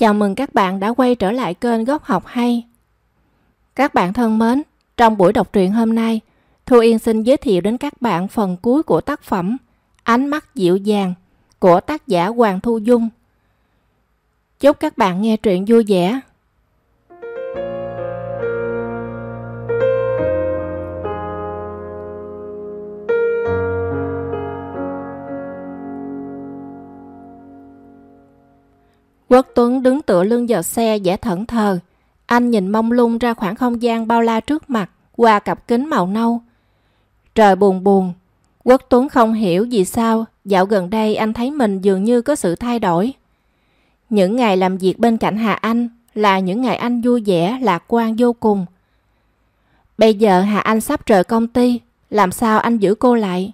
Chào mừng các bạn đã quay trở lại kênh Góc Học Hay. Các bạn thân mến, trong buổi đọc truyện hôm nay, Thu Yên xin giới thiệu đến các bạn phần cuối của tác phẩm Ánh mắt dịu dàng của tác giả Hoàng Thu Dung. Chúc các bạn nghe truyện vui vẻ. Quốc Tuấn đứng tựa lưng vào xe giả thẫn thờ. Anh nhìn mông lung ra khoảng không gian bao la trước mặt qua cặp kính màu nâu. Trời buồn buồn. Quốc Tuấn không hiểu vì sao dạo gần đây anh thấy mình dường như có sự thay đổi. Những ngày làm việc bên cạnh Hà Anh là những ngày anh vui vẻ, lạc quan vô cùng. Bây giờ Hà Anh sắp rời công ty, làm sao anh giữ cô lại?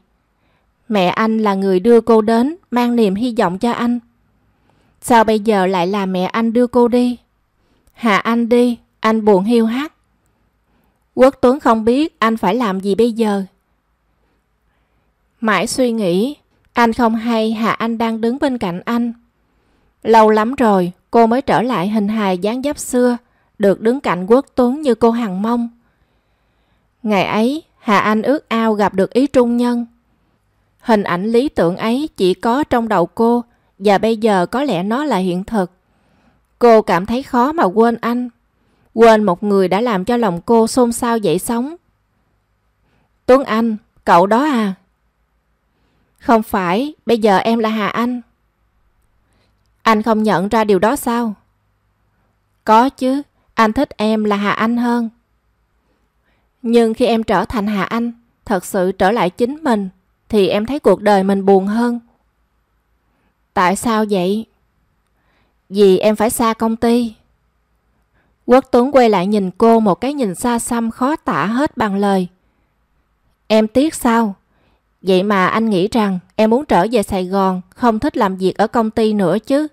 Mẹ anh là người đưa cô đến, mang niềm hy vọng cho anh. Sao bây giờ lại là mẹ anh đưa cô đi? Hà Anh đi, anh buồn hiu hắt. Quốc Tuấn không biết anh phải làm gì bây giờ. Mãi suy nghĩ, anh không hay Hà Anh đang đứng bên cạnh anh. Lâu lắm rồi, cô mới trở lại hình hài dáng dấp xưa, được đứng cạnh Quốc Tuấn như cô Hằng mong. Ngày ấy, Hà Anh ước ao gặp được ý trung nhân. Hình ảnh lý tưởng ấy chỉ có trong đầu cô, và bây giờ có lẽ nó là hiện thực. Cô cảm thấy khó mà quên anh. Quên một người đã làm cho lòng cô xôn xao dậy sóng. Tuấn Anh, cậu đó à? Không phải, bây giờ em là Hà Anh. Anh không nhận ra điều đó sao? Có chứ, anh thích em là Hà Anh hơn. Nhưng khi em trở thành Hà Anh, thật sự trở lại chính mình, thì em thấy cuộc đời mình buồn hơn. Tại sao vậy? Vì em phải xa công ty. Quốc Tuấn quay lại nhìn cô một cái nhìn xa xăm khó tả hết bằng lời. Em tiếc sao? Vậy mà anh nghĩ rằng em muốn trở về Sài Gòn, không thích làm việc ở công ty nữa chứ?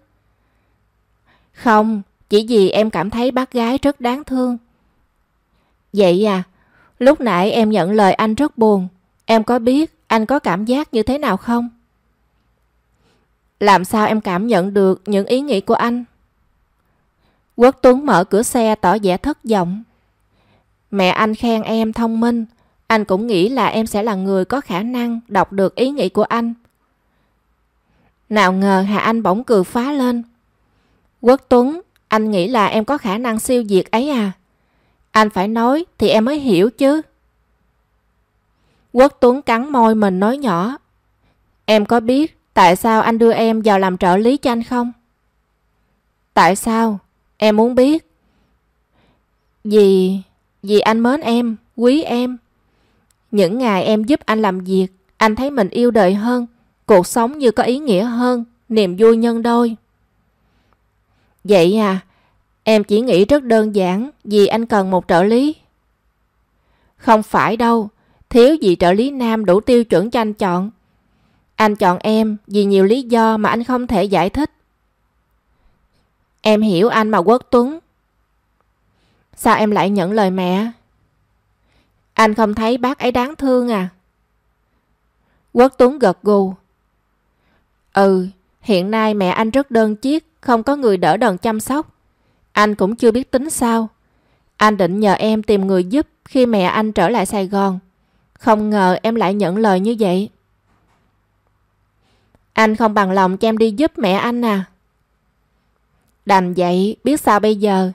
Không, chỉ vì em cảm thấy bác gái rất đáng thương. Vậy à, lúc nãy em nhận lời anh rất buồn. Em có biết anh có cảm giác như thế nào không? Làm sao em cảm nhận được những ý nghĩ của anh? Quốc Tuấn mở cửa xe tỏ vẻ thất vọng. Mẹ anh khen em thông minh, anh cũng nghĩ là em sẽ là người có khả năng đọc được ý nghĩ của anh. Nào ngờ Hà Anh bỗng cười phá lên. Quốc Tuấn, anh nghĩ là em có khả năng siêu diệt ấy à? Anh phải nói thì em mới hiểu chứ. Quốc Tuấn cắn môi mình nói nhỏ. Em có biết Tại sao anh đưa em vào làm trợ lý cho anh không? Tại sao? Em muốn biết. Vì... Vì anh mến em, quý em. Những ngày em giúp anh làm việc, anh thấy mình yêu đời hơn, cuộc sống như có ý nghĩa hơn, niềm vui nhân đôi. Vậy à, em chỉ nghĩ rất đơn giản vì anh cần một trợ lý. Không phải đâu, thiếu gì trợ lý nam đủ tiêu chuẩn cho anh chọn. Anh chọn em vì nhiều lý do mà anh không thể giải thích. Em hiểu anh mà Quốc Tuấn. Sao em lại nhận lời mẹ? Anh không thấy bác ấy đáng thương à? Quốc Tuấn gật gù. Ừ, hiện nay mẹ anh rất đơn chiếc, không có người đỡ đần chăm sóc. Anh cũng chưa biết tính sao. Anh định nhờ em tìm người giúp khi mẹ anh trở lại Sài Gòn. Không ngờ em lại nhận lời như vậy. Anh không bằng lòng cho em đi giúp mẹ anh à. Đành vậy, biết sao bây giờ?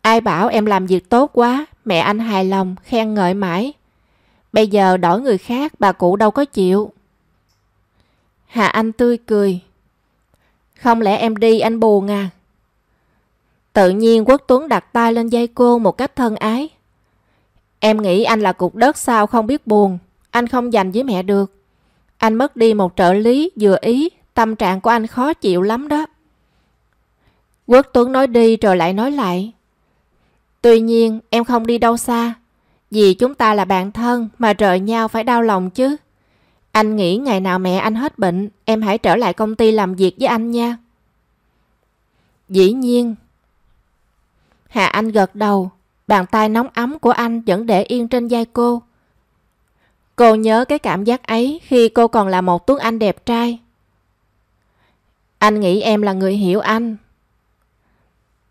Ai bảo em làm việc tốt quá, mẹ anh hài lòng, khen ngợi mãi. Bây giờ đổi người khác, bà cụ đâu có chịu. Hà Anh tươi cười. Không lẽ em đi anh buồn à? Tự nhiên Quốc Tuấn đặt tay lên dây cô một cách thân ái. Em nghĩ anh là cục đất sao không biết buồn. Anh không dành với mẹ được. Anh mất đi một trợ lý vừa ý, tâm trạng của anh khó chịu lắm đó. Quốc Tuấn nói đi rồi lại nói lại. Tuy nhiên em không đi đâu xa, vì chúng ta là bạn thân mà rời nhau phải đau lòng chứ. Anh nghĩ ngày nào mẹ anh hết bệnh, em hãy trở lại công ty làm việc với anh nha. Dĩ nhiên. Hà Anh gật đầu, bàn tay nóng ấm của anh vẫn để yên trên vai cô. Cô nhớ cái cảm giác ấy khi cô còn là một Tuấn Anh đẹp trai. Anh nghĩ em là người hiểu anh.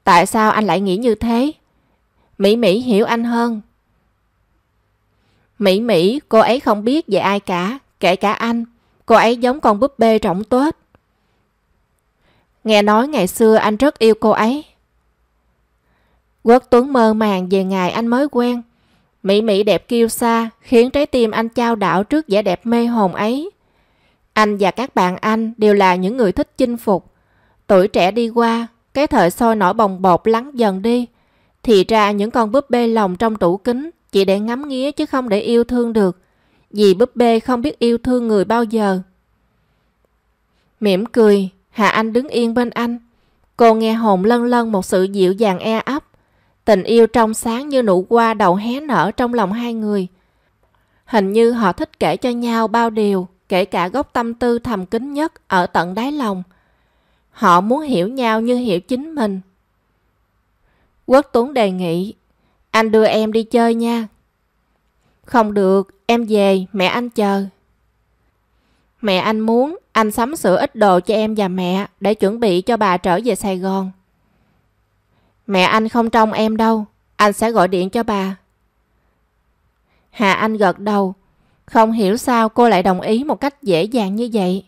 Tại sao anh lại nghĩ như thế? Mỹ Mỹ hiểu anh hơn. Mỹ Mỹ, cô ấy không biết về ai cả, kể cả anh. Cô ấy giống con búp bê trọng tốt. Nghe nói ngày xưa anh rất yêu cô ấy. Quốc Tuấn mơ màng về ngày anh mới quen. Mỹ Mỹ đẹp kiêu xa, khiến trái tim anh trao đảo trước vẻ đẹp mê hồn ấy. Anh và các bạn anh đều là những người thích chinh phục. Tuổi trẻ đi qua, cái thời sôi nổi bồng bột lắng dần đi. Thì ra những con búp bê lòng trong tủ kính chỉ để ngắm nghía chứ không để yêu thương được. Vì búp bê không biết yêu thương người bao giờ. Mỉm cười, Hà Anh đứng yên bên anh. Cô nghe hồn lân lân một sự dịu dàng e ấp. Tình yêu trong sáng như nụ hoa đầu hé nở trong lòng hai người. Hình như họ thích kể cho nhau bao điều, kể cả gốc tâm tư thầm kín nhất ở tận đáy lòng. Họ muốn hiểu nhau như hiểu chính mình. Quốc Tuấn đề nghị, anh đưa em đi chơi nha. Không được, em về, mẹ anh chờ. Mẹ anh muốn anh sắm sửa ít đồ cho em và mẹ để chuẩn bị cho bà trở về Sài Gòn. Mẹ anh không trông em đâu, anh sẽ gọi điện cho bà. Hà Anh gật đầu, không hiểu sao cô lại đồng ý một cách dễ dàng như vậy.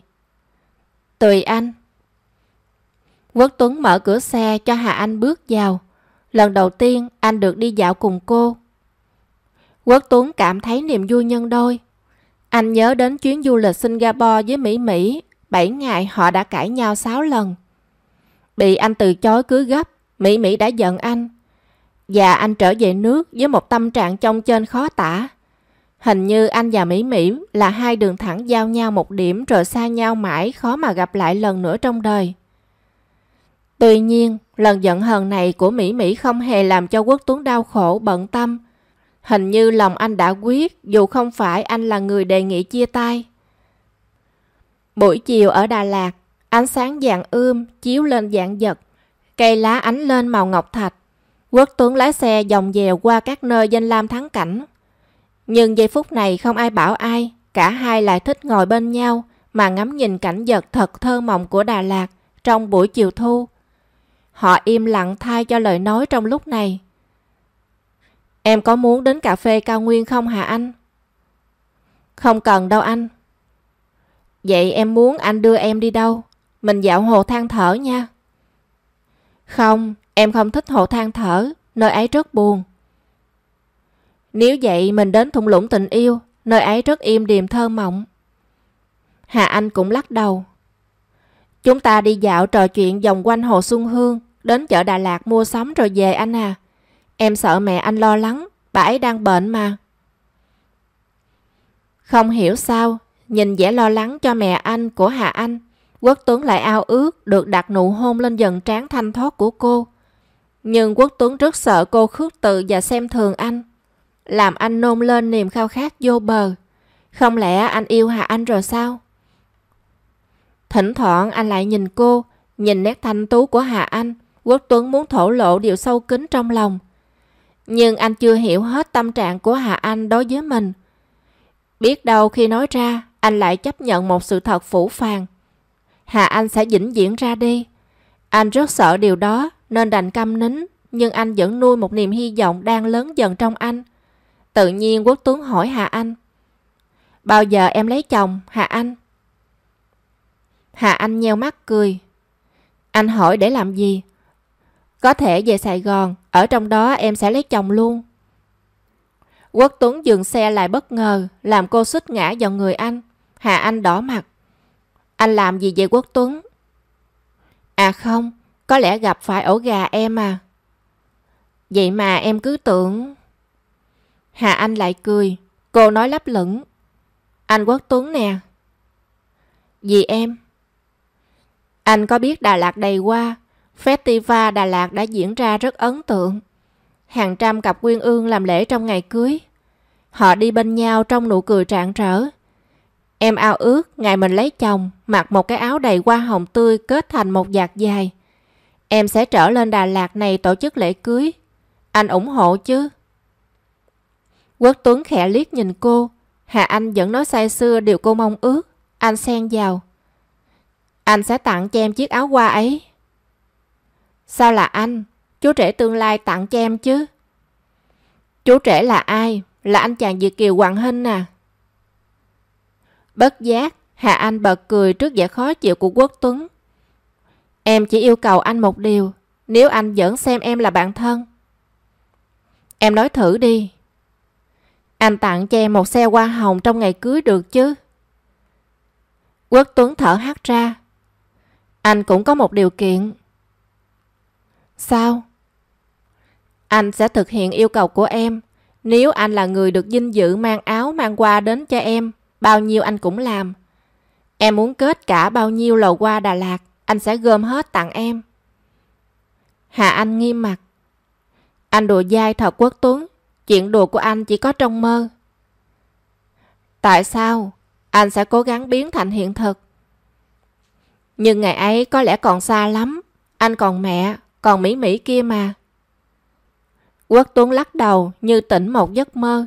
Tùy anh. Quốc Tuấn mở cửa xe cho Hà Anh bước vào. Lần đầu tiên anh được đi dạo cùng cô. Quốc Tuấn cảm thấy niềm vui nhân đôi. Anh nhớ đến chuyến du lịch Singapore với Mỹ Mỹ. 7 ngày họ đã cãi nhau 6 lần. Bị anh từ chối cứ gấp, Mỹ Mỹ đã giận anh. Và anh trở về nước với một tâm trạng trong trên khó tả. Hình như anh và Mỹ Mỹ là hai đường thẳng giao nhau một điểm rồi xa nhau mãi khó mà gặp lại lần nữa trong đời. Tuy nhiên, lần giận hờn này của Mỹ Mỹ không hề làm cho Quốc Tuấn đau khổ bận tâm. Hình như lòng anh đã quyết dù không phải anh là người đề nghị chia tay. Buổi chiều ở Đà Lạt, ánh sáng vàng ươm chiếu lên dạng giật. Cây lá ánh lên màu ngọc thạch. Quốc tướng lái xe dòng dèo qua các nơi danh lam thắng cảnh. Nhưng giây phút này không ai bảo ai, cả hai lại thích ngồi bên nhau mà ngắm nhìn cảnh vật thật thơ mộng của Đà Lạt trong buổi chiều thu. Họ im lặng thay cho lời nói trong lúc này. Em có muốn đến cà phê cao nguyên không hả anh? Không cần đâu anh. Vậy em muốn anh đưa em đi đâu? Mình dạo hồ than thở nha. Không, em không thích hồ than thở, nơi ấy rất buồn. Nếu vậy mình đến thung lũng tình yêu, nơi ấy rất im điềm thơ mộng. Hà Anh cũng lắc đầu. Chúng ta đi dạo trò chuyện vòng quanh hồ Xuân Hương, đến chợ Đà Lạt mua sắm rồi về anh à. Em sợ mẹ anh lo lắng, bà ấy đang bệnh mà. Không hiểu sao, nhìn vẻ lo lắng cho mẹ anh của Hà Anh, Quốc Tuấn lại ao ước được đặt nụ hôn lên dần trán thanh thoát của cô. Nhưng Quốc Tuấn rất sợ cô khước từ và xem thường anh. Làm anh nôn lên niềm khao khát vô bờ. Không lẽ anh yêu Hà Anh rồi sao? Thỉnh thoảng anh lại nhìn cô, nhìn nét thanh tú của Hà Anh. Quốc Tuấn muốn thổ lộ điều sâu kín trong lòng. Nhưng anh chưa hiểu hết tâm trạng của Hà Anh đối với mình. Biết đâu khi nói ra, anh lại chấp nhận một sự thật phủ phàng. Hà Anh sẽ vĩnh viễn ra đi. Anh rất sợ điều đó nên đành câm nín, nhưng anh vẫn nuôi một niềm hy vọng đang lớn dần trong anh. Tự nhiên Quốc tướng hỏi Hà Anh. Bao giờ em lấy chồng, Hà Anh? Hà Anh nheo mắt cười. Anh hỏi để làm gì? Có thể về Sài Gòn, ở trong đó em sẽ lấy chồng luôn. Quốc Tuấn dừng xe lại bất ngờ, làm cô xích ngã vào người anh. Hà Anh đỏ mặt. Anh làm gì vậy Quốc Tuấn? À không, có lẽ gặp phải ổ gà em à. Vậy mà em cứ tưởng... Hà Anh lại cười, cô nói lấp lửng. Anh Quốc Tuấn nè. Gì em? Anh có biết Đà Lạt đầy qua, Festival Đà Lạt đã diễn ra rất ấn tượng. Hàng trăm cặp quyên ương làm lễ trong ngày cưới. Họ đi bên nhau trong nụ cười rạng rỡ. Em ao ước ngày mình lấy chồng, mặc một cái áo đầy hoa hồng tươi kết thành một vạt dài. Em sẽ trở lên Đà Lạt này tổ chức lễ cưới. Anh ủng hộ chứ? Quốc Tuấn khẽ liếc nhìn cô. Hà Anh vẫn nói say xưa điều cô mong ước. Anh xen vào. Anh sẽ tặng cho em chiếc áo hoa ấy. Sao là anh? chú trẻ tương lai tặng cho em chứ. Chú trẻ là ai? Là anh chàng Việt Kiều Hoàng Hinh à? Bất giác, Hà Anh bật cười trước vẻ khó chịu của Quốc Tuấn. Em chỉ yêu cầu anh một điều, nếu anh vẫn xem em là bạn thân. Em nói thử đi. Anh tặng cho em một xe hoa hồng trong ngày cưới được chứ? Quốc Tuấn thở hắt ra. Anh cũng có một điều kiện. Sao? Anh sẽ thực hiện yêu cầu của em. Nếu anh là người được dinh dự mang áo mang hoa đến cho em, bao nhiêu anh cũng làm. Em muốn kết cả bao nhiêu lầu qua Đà Lạt, anh sẽ gom hết tặng em. Hà Anh nghiêm mặt. Anh đùa dai thật quốc tuấn, chuyện đùa của anh chỉ có trong mơ. Tại sao? Anh sẽ cố gắng biến thành hiện thực. Nhưng ngày ấy có lẽ còn xa lắm. Anh còn mẹ, còn Mỹ Mỹ kia mà. Quốc Tuấn lắc đầu như tỉnh một giấc mơ.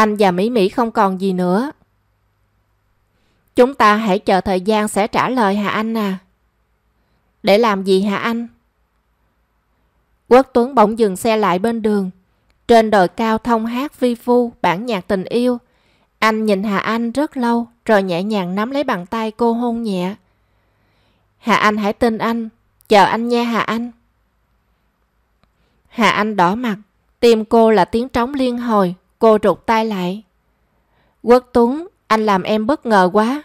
Anh và Mỹ Mỹ không còn gì nữa. Chúng ta hãy chờ thời gian sẽ trả lời hả anh à? Để làm gì hả anh? Quốc Tuấn bỗng dừng xe lại bên đường. Trên đồi cao thông hát vi phu bản nhạc tình yêu. Anh nhìn Hà Anh rất lâu rồi nhẹ nhàng nắm lấy bàn tay cô hôn nhẹ. Hà Anh hãy tin anh, chờ anh nha Hà Anh. Hà Anh đỏ mặt, tim cô là tiếng trống liên hồi, cô rụt tay lại. Quốc Tuấn, anh làm em bất ngờ quá.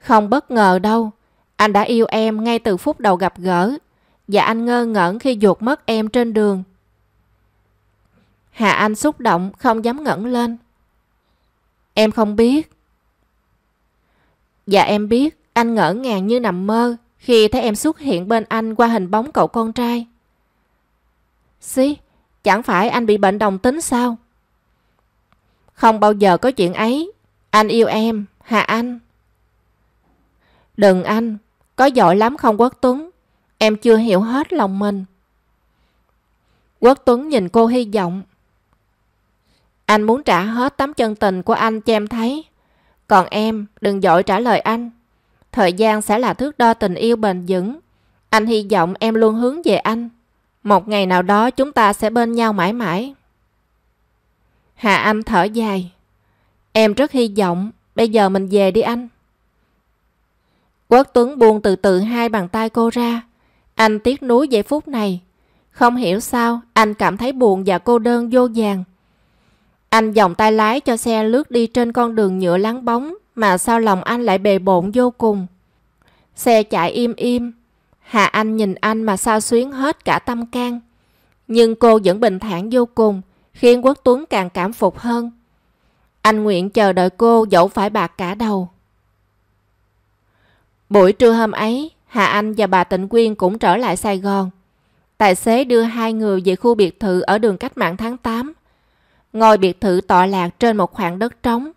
Không bất ngờ đâu, anh đã yêu em ngay từ phút đầu gặp gỡ, và anh ngơ ngẩn khi ruột mất em trên đường. Hà Anh xúc động, không dám ngẩng lên. Em không biết. Dạ em biết, anh ngỡ ngàng như nằm mơ khi thấy em xuất hiện bên anh qua hình bóng cậu con trai. Xí, chẳng phải anh bị bệnh đồng tính sao? Không bao giờ có chuyện ấy. Anh yêu em, Hà Anh. Đừng anh, có giỏi lắm không Quốc Tuấn. Em chưa hiểu hết lòng mình. Quốc Tuấn nhìn cô hy vọng. Anh muốn trả hết tấm chân tình của anh cho em thấy. Còn em, đừng dội trả lời anh. Thời gian sẽ là thước đo tình yêu bền vững. Anh hy vọng em luôn hướng về anh. Một ngày nào đó chúng ta sẽ bên nhau mãi mãi. Hà Anh thở dài. Em rất hy vọng. Bây giờ mình về đi anh. Quốc Tuấn buông từ từ hai bàn tay cô ra. Anh tiếc nuối giây phút này. Không hiểu sao anh cảm thấy buồn và cô đơn vô vàng. Anh dòng tay lái cho xe lướt đi trên con đường nhựa láng bóng mà sao lòng anh lại bề bộn vô cùng. Xe chạy im im. Hà Anh nhìn anh mà sao xuyến hết cả tâm can. Nhưng cô vẫn bình thản vô cùng, khiến Quốc Tuấn càng cảm phục hơn. Anh nguyện chờ đợi cô dẫu phải bạc cả đầu. Buổi trưa hôm ấy, Hà Anh và bà Tịnh Quyên cũng trở lại Sài Gòn. Tài xế đưa hai người về khu biệt thự ở đường Cách mạng tháng 8. Ngôi biệt thự tọa lạc trên một khoảng đất trống.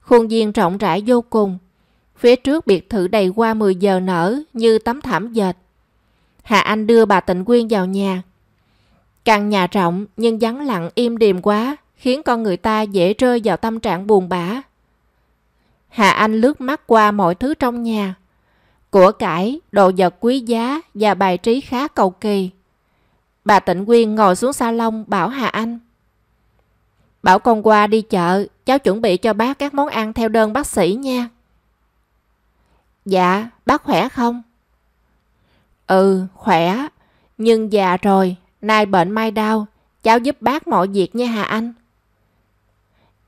Khuôn viên rộng rãi vô cùng. Phía trước biệt thự đầy qua 10 giờ nở như tấm thảm dệt. Hà Anh đưa bà Tịnh Quyên vào nhà. Căn nhà rộng nhưng vắng lặng im điềm quá khiến con người ta dễ rơi vào tâm trạng buồn bã. Hà Anh lướt mắt qua mọi thứ trong nhà. Của cải, đồ vật quý giá và bài trí khá cầu kỳ. Bà Tịnh Quyên ngồi xuống salon bảo Hà Anh. Bảo con qua đi chợ, cháu chuẩn bị cho bác các món ăn theo đơn bác sĩ nha. Dạ, bác khỏe không? Ừ, khỏe. Nhưng già rồi, nay bệnh mai đau, cháu giúp bác mọi việc nha Hà Anh.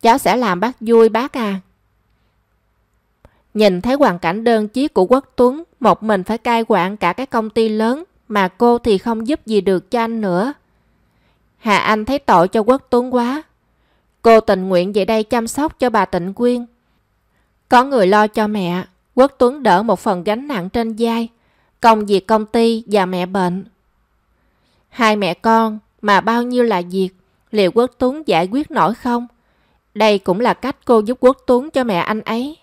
Cháu sẽ làm bác vui bác à. Nhìn thấy hoàn cảnh đơn chiếc của Quốc Tuấn, một mình phải cai quản cả cái công ty lớn, mà cô thì không giúp gì được cho anh nữa. Hà Anh thấy tội cho Quốc Tuấn quá. Cô tình nguyện về đây chăm sóc cho bà Tịnh Quyên. Có người lo cho mẹ, Quốc Tuấn đỡ một phần gánh nặng trên vai, công việc công ty và mẹ bệnh. Hai mẹ con mà bao nhiêu là việc, liệu Quốc Tuấn giải quyết nổi không? Đây cũng là cách cô giúp Quốc Tuấn cho mẹ anh ấy.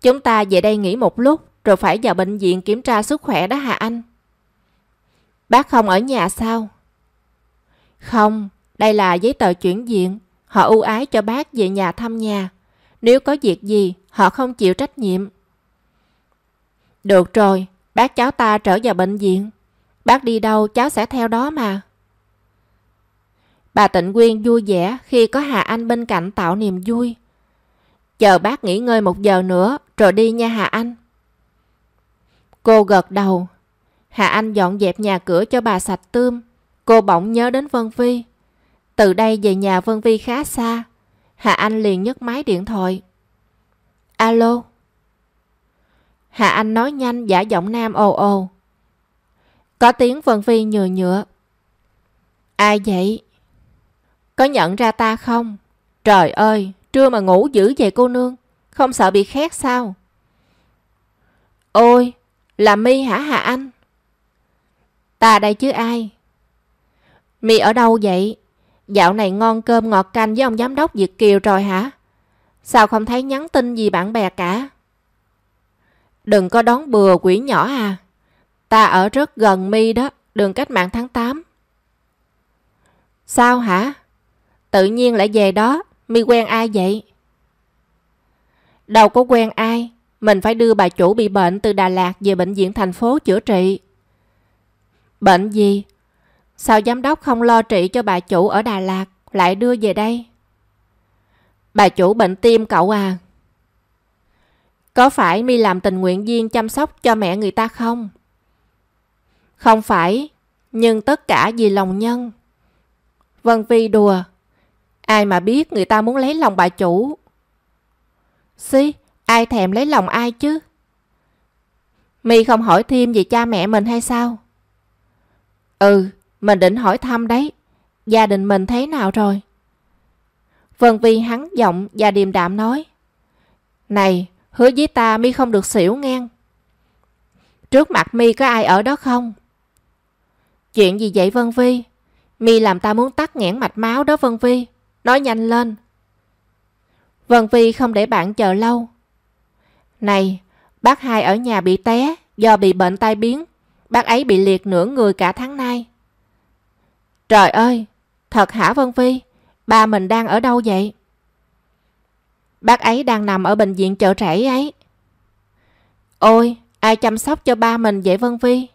Chúng ta về đây nghỉ một lúc rồi phải vào bệnh viện kiểm tra sức khỏe đó hả anh? Bác không ở nhà sao? Không, đây là giấy tờ chuyển viện. Họ ưu ái cho bác về nhà thăm nhà. Nếu có việc gì, họ không chịu trách nhiệm. Được rồi, Bác cháu ta trở vào bệnh viện. Bác đi đâu cháu sẽ theo đó mà. Bà Tịnh Quyên vui vẻ khi có Hà Anh bên cạnh tạo niềm vui. Chờ bác nghỉ ngơi một giờ nữa rồi đi nha Hà Anh. Cô gật đầu. Hà Anh dọn dẹp nhà cửa cho bà sạch tươm. Cô bỗng nhớ đến Vân Vi. Từ đây về nhà Vân Vi khá xa. Hà Anh liền nhấc máy điện thoại. Alo. Hà Anh nói nhanh giả giọng nam ồ ồ. Có tiếng Vân Vi nhừa nhựa. Ai vậy? Có nhận ra ta không? Trời ơi, trưa mà ngủ dữ vậy cô nương. Không sợ bị khét sao? Ôi, là mi hả Hà Anh? Ta đây chứ ai? mi ở đâu vậy? Dạo này ngon cơm ngọt canh với ông giám đốc Việt Kiều rồi hả? Sao không thấy nhắn tin gì bạn bè cả? Đừng có đón bừa quỷ nhỏ à. Ta ở rất gần mi đó, đường cách mạng tháng 8. Sao hả? Tự nhiên lại về đó, mi quen ai vậy? Đâu có quen ai, mình phải đưa bà chủ bị bệnh từ Đà Lạt về bệnh viện thành phố chữa trị. Bệnh gì? Sao giám đốc không lo trị cho bà chủ ở Đà Lạt, lại đưa về đây? Bà chủ bệnh tim cậu à? Có phải mi làm tình nguyện viên chăm sóc cho mẹ người ta không? Không phải, nhưng tất cả vì lòng nhân. Vân Vi đùa. Ai mà biết người ta muốn lấy lòng bà chủ. Xí, ai thèm lấy lòng ai chứ? mi không hỏi thêm về cha mẹ mình hay sao? Ừ, mình định hỏi thăm đấy. Gia đình mình thế nào rồi? Vân Vi hắn giọng và điềm đạm nói. Này, hứa với ta mi không được xỉu ngang. Trước mặt mi có ai ở đó không? Chuyện gì vậy Vân Vi? mi làm ta muốn tắt nghẽn mạch máu đó Vân Vi. Nói nhanh lên. Vân Vi không để bạn chờ lâu. Này, bác hai ở nhà bị té do bị bệnh tai biến. Bác ấy bị liệt nửa người cả tháng nay. Trời ơi, thật hả Vân Vi? Ba mình đang ở đâu vậy? Bác ấy đang nằm ở bệnh viện chợ rẫy ấy. Ôi, ai chăm sóc cho ba mình vậy Vân Vi?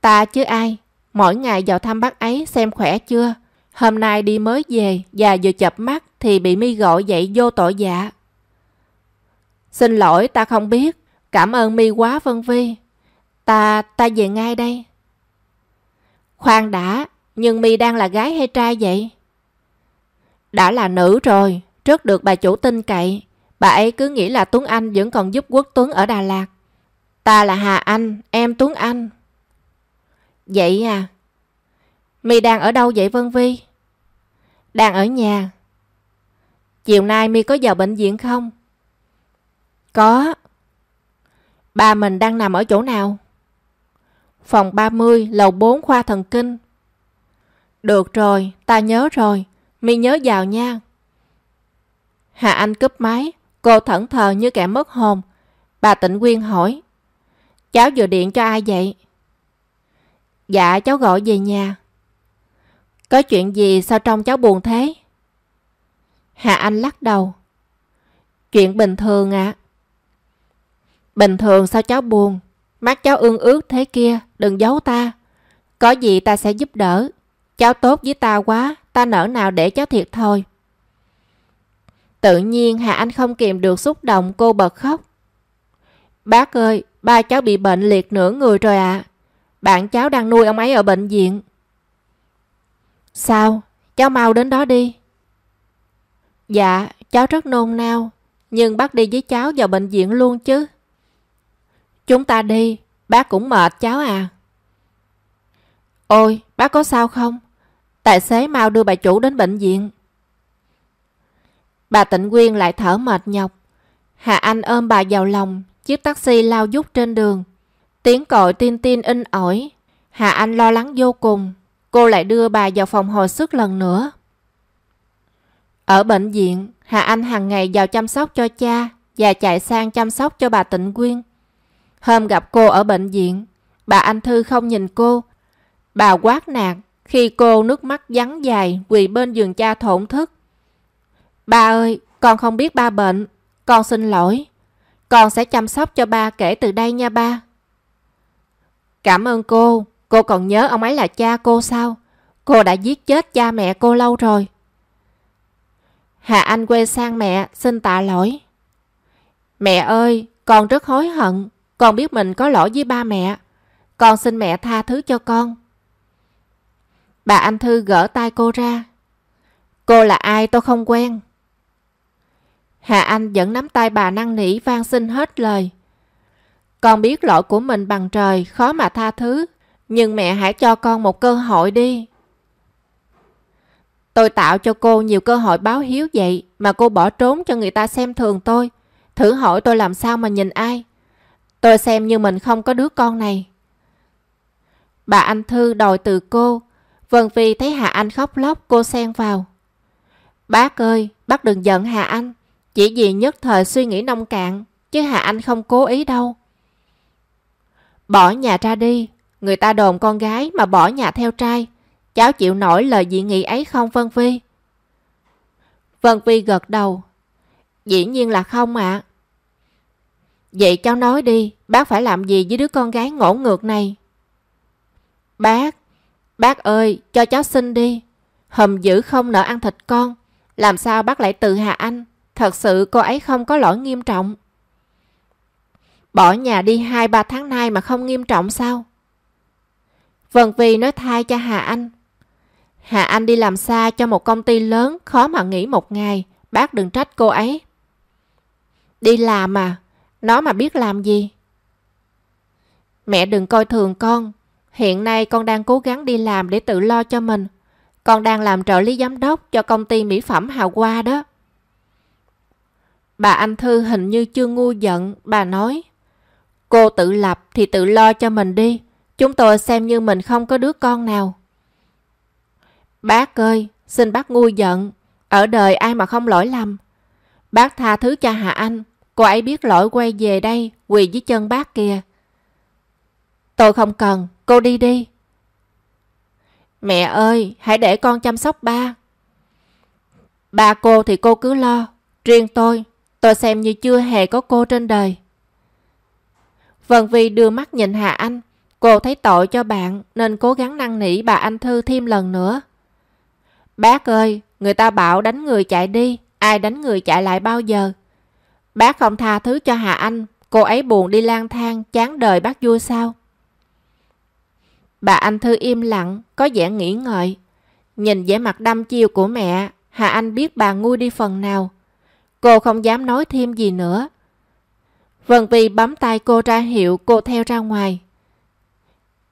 Ta chứ ai, mỗi ngày vào thăm bác ấy xem khỏe chưa. Hôm nay đi mới về và vừa chập mắt thì bị mi gọi dậy vô tội dạ. Xin lỗi ta không biết, cảm ơn mi quá Vân Vi. Ta, ta về ngay đây. Khoan đã, nhưng mi đang là gái hay trai vậy? Đã là nữ rồi, rất được bà chủ tin cậy. Bà ấy cứ nghĩ là Tuấn Anh vẫn còn giúp Quốc Tuấn ở Đà Lạt. Ta là Hà Anh, em Tuấn Anh. Vậy à? Mi đang ở đâu vậy Vân Vi? Đang ở nhà. Chiều nay Mi có vào bệnh viện không? Có. Bà mình đang nằm ở chỗ nào? Phòng 30, lầu 4 khoa thần kinh. Được rồi, ta nhớ rồi. Mi nhớ vào nha. Hà Anh cúp máy, cô thẫn thờ như kẻ mất hồn. Bà Tịnh Quyên hỏi. Cháu vừa điện cho ai vậy? Dạ cháu gọi về nhà. Có chuyện gì sao trong cháu buồn thế? Hà Anh lắc đầu. Chuyện bình thường ạ. À. Bình thường sao cháu buồn? Mắt cháu ương ướt thế kia, đừng giấu ta. Có gì ta sẽ giúp đỡ. Cháu tốt với ta quá, ta nỡ nào để cháu thiệt thôi. Tự nhiên Hà Anh không kìm được xúc động cô bật khóc. Bác ơi, ba cháu bị bệnh liệt nửa người rồi ạ. À. Bạn cháu đang nuôi ông ấy ở bệnh viện. Sao? Cháu mau đến đó đi. Dạ, cháu rất nôn nao, nhưng bác đi với cháu vào bệnh viện luôn chứ. Chúng ta đi, bác cũng mệt cháu à. Ôi, bác có sao không? Tài xế mau đưa bà chủ đến bệnh viện. Bà Tịnh Quyên lại thở mệt nhọc. Hà Anh ôm bà vào lòng, chiếc taxi lao dút trên đường. Tiếng còi tin tin in ỏi. Hà Anh lo lắng vô cùng. Cô lại đưa bà vào phòng hồi sức lần nữa. Ở bệnh viện, Hà Anh hàng ngày vào chăm sóc cho cha và chạy sang chăm sóc cho bà Tịnh Quyên. Hôm gặp cô ở bệnh viện, bà Anh Thư không nhìn cô. Bà quát nạt khi cô nước mắt vắng dài quỳ bên giường cha thổn thức. Ba ơi, con không biết ba bệnh. Con xin lỗi. Con sẽ chăm sóc cho ba kể từ đây nha ba. Cảm ơn cô, cô còn nhớ ông ấy là cha cô sao? Cô đã giết chết cha mẹ cô lâu rồi. Hà Anh quay sang mẹ, xin tạ lỗi. Mẹ ơi, con rất hối hận. Con biết mình có lỗi với ba mẹ. Con xin mẹ tha thứ cho con. Bà Anh Thư gỡ tay cô ra. Cô là ai tôi không quen. Hà Anh vẫn nắm tay bà năn nỉ van xin hết lời. Con biết lỗi của mình bằng trời, khó mà tha thứ. Nhưng mẹ hãy cho con một cơ hội đi. Tôi tạo cho cô nhiều cơ hội báo hiếu vậy mà cô bỏ trốn cho người ta xem thường tôi. Thử hỏi tôi làm sao mà nhìn ai. Tôi xem như mình không có đứa con này. Bà Anh Thư đòi từ cô. Vân Phi thấy Hà Anh khóc lóc cô xen vào. Bác ơi, bác đừng giận Hà Anh. Chỉ vì nhất thời suy nghĩ nông cạn, chứ Hà Anh không cố ý đâu. Bỏ nhà ra đi, người ta đồn con gái mà bỏ nhà theo trai. Cháu chịu nổi lời dị nghị ấy không Vân Phi? Vân Phi gật đầu. Dĩ nhiên là không ạ. Vậy cháu nói đi, bác phải làm gì với đứa con gái ngỗ ngược này? Bác, bác ơi, cho cháu xin đi. Hầm dữ không nợ ăn thịt con. Làm sao bác lại tự hạ anh? Thật sự cô ấy không có lỗi nghiêm trọng. Bỏ nhà đi 2-3 tháng nay mà không nghiêm trọng sao? Vân Vi nói thay cho Hà Anh. Hà Anh đi làm xa cho một công ty lớn khó mà nghỉ một ngày. Bác đừng trách cô ấy. Đi làm mà. Nó mà biết làm gì. Mẹ đừng coi thường con. Hiện nay con đang cố gắng đi làm để tự lo cho mình. Con đang làm trợ lý giám đốc cho công ty mỹ phẩm Hào Hoa đó. Bà Anh Thư hình như chưa ngu giận, bà nói. Cô tự lập thì tự lo cho mình đi. Chúng tôi xem như mình không có đứa con nào. Bác ơi, xin bác ngu giận. Ở đời ai mà không lỗi lầm. Bác tha thứ cho Hà Anh. Cô ấy biết lỗi quay về đây, quỳ dưới chân bác kìa. Tôi không cần, cô đi đi. Mẹ ơi, hãy để con chăm sóc ba. Ba cô thì cô cứ lo. Riêng tôi, tôi xem như chưa hề có cô trên đời. Vân Vi đưa mắt nhìn Hà Anh. Cô thấy tội cho bạn nên cố gắng năn nỉ bà Anh Thư thêm lần nữa. Bác ơi, người ta bảo đánh người chạy đi, ai đánh người chạy lại bao giờ? Bác không tha thứ cho Hà Anh, cô ấy buồn đi lang thang, chán đời bác vui sao? Bà Anh Thư im lặng, có vẻ nghĩ ngợi. Nhìn vẻ mặt đăm chiêu của mẹ, Hà Anh biết bà ngu đi phần nào. Cô không dám nói thêm gì nữa. Vân Vi bấm tay cô ra hiệu cô theo ra ngoài.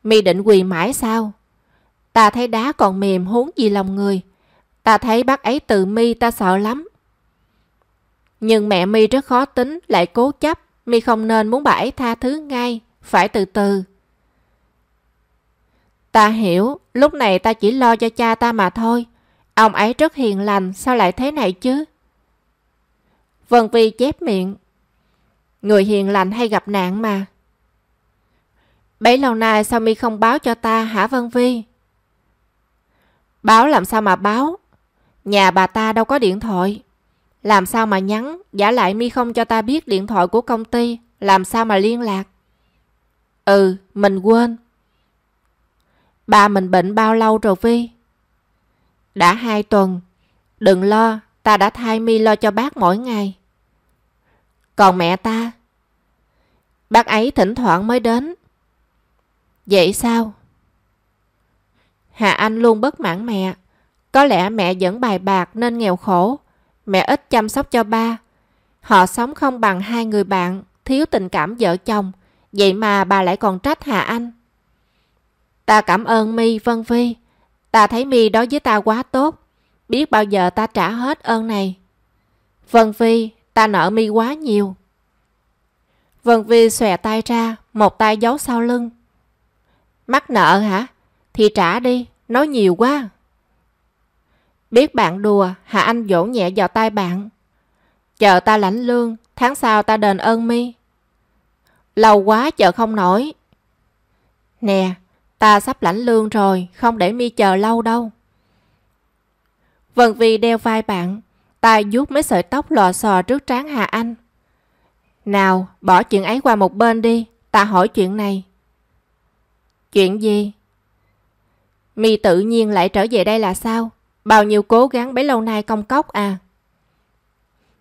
Mi định quỳ mãi sao? Ta thấy đá còn mềm huống gì lòng người. Ta thấy bác ấy từ mi ta sợ lắm. Nhưng mẹ mi rất khó tính, lại cố chấp. mi không nên muốn bà ấy tha thứ ngay, phải từ từ. Ta hiểu, lúc này ta chỉ lo cho cha ta mà thôi. Ông ấy rất hiền lành, sao lại thế này chứ? Vân Vi chép miệng. Người hiền lành hay gặp nạn mà. Bấy lâu nay sao mi không báo cho ta hả Vân Vi? Báo làm sao mà báo? Nhà bà ta đâu có điện thoại. Làm sao mà nhắn, giả lại mi không cho ta biết điện thoại của công ty, làm sao mà liên lạc? Ừ, mình quên. Ba mình bệnh bao lâu rồi Vi? Đã hai tuần. Đừng lo, ta đã thay mi lo cho bác mỗi ngày. Còn mẹ ta? Bác ấy thỉnh thoảng mới đến. Vậy sao? Hà Anh luôn bất mãn mẹ. Có lẽ mẹ vẫn bài bạc nên nghèo khổ. Mẹ ít chăm sóc cho ba. Họ sống không bằng hai người bạn, thiếu tình cảm vợ chồng. Vậy mà bà lại còn trách Hà Anh. Ta cảm ơn mi Vân Phi. Ta thấy mi đối với ta quá tốt. Biết bao giờ ta trả hết ơn này. Vân Phi, ta nợ mi quá nhiều. Vân Phi xòe tay ra, một tay giấu sau lưng. Mắc nợ hả? Thì trả đi, nói nhiều quá. Biết bạn đùa, Hạ Anh vỗ nhẹ vào tay bạn. Chờ ta lãnh lương, tháng sau ta đền ơn mi. Lâu quá chờ không nổi. Nè, ta sắp lãnh lương rồi, không để mi chờ lâu đâu. Vân Vi đeo vai bạn, tay vuốt mấy sợi tóc lò xò trước trán Hà Anh. Nào, bỏ chuyện ấy qua một bên đi, ta hỏi chuyện này. Chuyện gì? Mi tự nhiên lại trở về đây là sao? Bao nhiêu cố gắng bấy lâu nay công cốc à?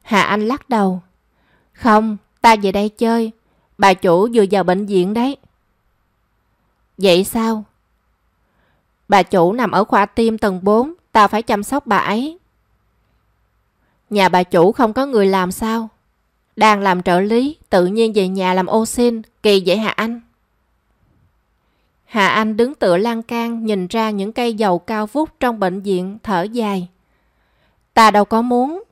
Hà Anh lắc đầu. Không, ta về đây chơi. Bà chủ vừa vào bệnh viện đấy. Vậy sao? Bà chủ nằm ở khoa tim tầng 4, ta phải chăm sóc bà ấy. Nhà bà chủ không có người làm sao? Đang làm trợ lý, tự nhiên về nhà làm ô xin, kỳ vậy Hà Anh? Hà Anh đứng tựa lan can nhìn ra những cây dầu cao vút trong bệnh viện thở dài. Ta đâu có muốn.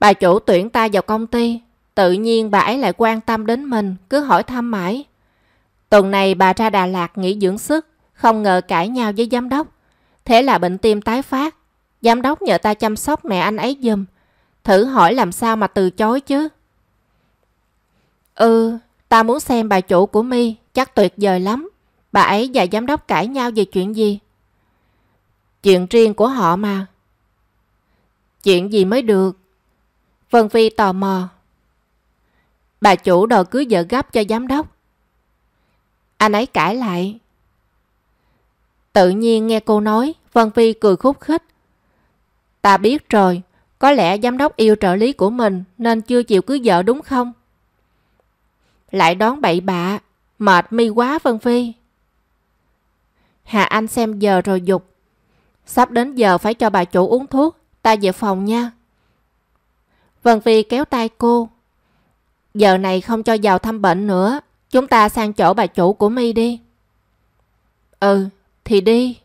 Bà chủ tuyển ta vào công ty, tự nhiên bà ấy lại quan tâm đến mình, cứ hỏi thăm mãi. Tuần này bà ra Đà Lạt nghỉ dưỡng sức, không ngờ cãi nhau với giám đốc. Thế là bệnh tim tái phát. Giám đốc nhờ ta chăm sóc mẹ anh ấy giùm. Thử hỏi làm sao mà từ chối chứ. Ừ, ta muốn xem bà chủ của mi chắc tuyệt vời lắm. Bà ấy và giám đốc cãi nhau về chuyện gì? Chuyện riêng của họ mà. Chuyện gì mới được? Vân Phi tò mò. Bà chủ đòi cưới vợ gấp cho giám đốc. Anh ấy cãi lại. Tự nhiên nghe cô nói, Vân Phi cười khúc khích. Ta biết rồi, có lẽ giám đốc yêu trợ lý của mình nên chưa chịu cưới vợ đúng không? Lại đón bậy bạ, mệt mi quá Vân Phi. Hà Anh xem giờ rồi dục. Sắp đến giờ phải cho bà chủ uống thuốc, ta về phòng nha. Vân Phi kéo tay cô. Giờ này không cho vào thăm bệnh nữa, chúng ta sang chỗ bà chủ của mi đi. Ừ, thì đi.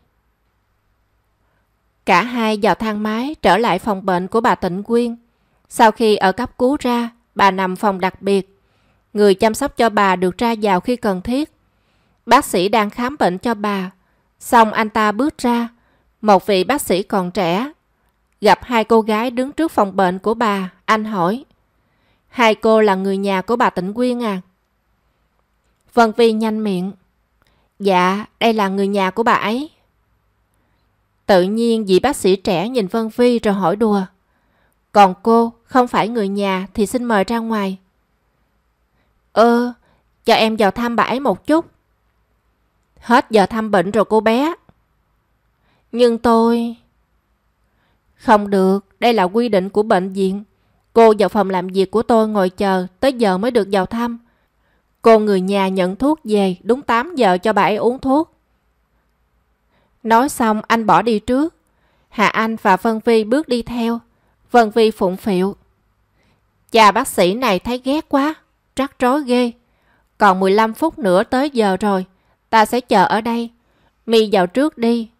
Cả hai vào thang máy trở lại phòng bệnh của bà Tịnh Quyên. Sau khi ở cấp cứu ra, bà nằm phòng đặc biệt. Người chăm sóc cho bà được ra vào khi cần thiết. Bác sĩ đang khám bệnh cho bà. Xong anh ta bước ra. Một vị bác sĩ còn trẻ. Gặp hai cô gái đứng trước phòng bệnh của bà, anh hỏi. Hai cô là người nhà của bà Tịnh Quyên à? Vân Vi nhanh miệng. Dạ, đây là người nhà của bà ấy. Tự nhiên vị bác sĩ trẻ nhìn Vân Vi rồi hỏi đùa. Còn cô, không phải người nhà thì xin mời ra ngoài. Ơ, cho em vào thăm bà ấy một chút. Hết giờ thăm bệnh rồi cô bé. Nhưng tôi... Không được, đây là quy định của bệnh viện. Cô vào phòng làm việc của tôi ngồi chờ, tới giờ mới được vào thăm. Cô người nhà nhận thuốc về, đúng 8 giờ cho bà ấy uống thuốc. Nói xong anh bỏ đi trước. Hà Anh và Vân Vi bước đi theo. Vân Vi phụng phịu. Cha bác sĩ này thấy ghét quá, rắc rối ghê. Còn 15 phút nữa tới giờ rồi, ta sẽ chờ ở đây. Mi vào trước đi.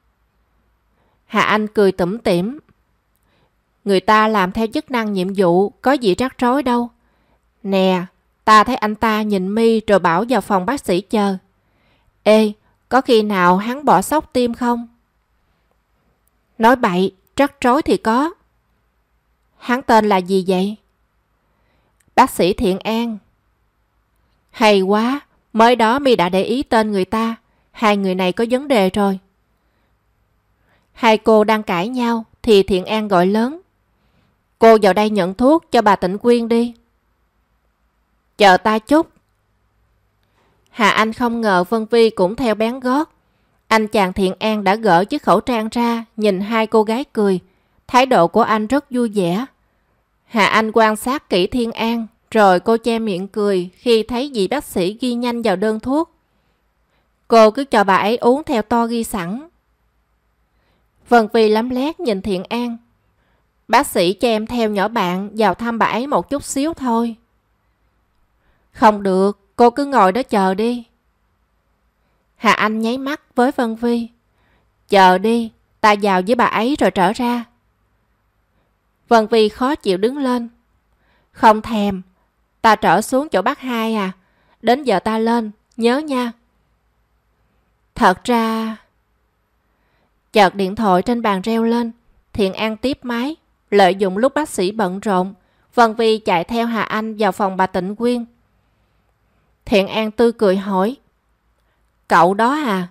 Hà Anh cười tủm tỉm. Người ta làm theo chức năng nhiệm vụ, có gì rắc rối đâu. Nè, ta thấy anh ta nhìn mi rồi bảo vào phòng bác sĩ chờ. Ê, có khi nào hắn bỏ sốc tim không? Nói bậy, trắc trối thì có. Hắn tên là gì vậy? Bác sĩ Thiện An. Hay quá, mới đó mi đã để ý tên người ta. Hai người này có vấn đề rồi. Hai cô đang cãi nhau thì Thiện An gọi lớn. Cô vào đây nhận thuốc cho bà Tịnh Quyên đi. Chờ ta chút. Hà Anh không ngờ Vân Vi cũng theo bén gót. Anh chàng Thiện An đã gỡ chiếc khẩu trang ra, nhìn hai cô gái cười. Thái độ của anh rất vui vẻ. Hà Anh quan sát kỹ Thiên An, rồi cô che miệng cười khi thấy vị bác sĩ ghi nhanh vào đơn thuốc. Cô cứ cho bà ấy uống theo to ghi sẵn. Vân Vi lắm lét nhìn Thiện An. Bác sĩ cho em theo nhỏ bạn vào thăm bà ấy một chút xíu thôi. Không được, Cô cứ ngồi đó chờ đi. Hà Anh nháy mắt với Vân Vi. Chờ đi, ta vào với bà ấy rồi trở ra. Vân Vi khó chịu đứng lên. Không thèm, ta trở xuống chỗ bác hai à. Đến giờ ta lên, nhớ nha. Thật ra... Chợt điện thoại trên bàn reo lên, Thiện An tiếp máy, lợi dụng lúc bác sĩ bận rộn. Vân Vi chạy theo Hà Anh vào phòng bà Tịnh Quyên. Thiện An tươi cười hỏi. Cậu đó à?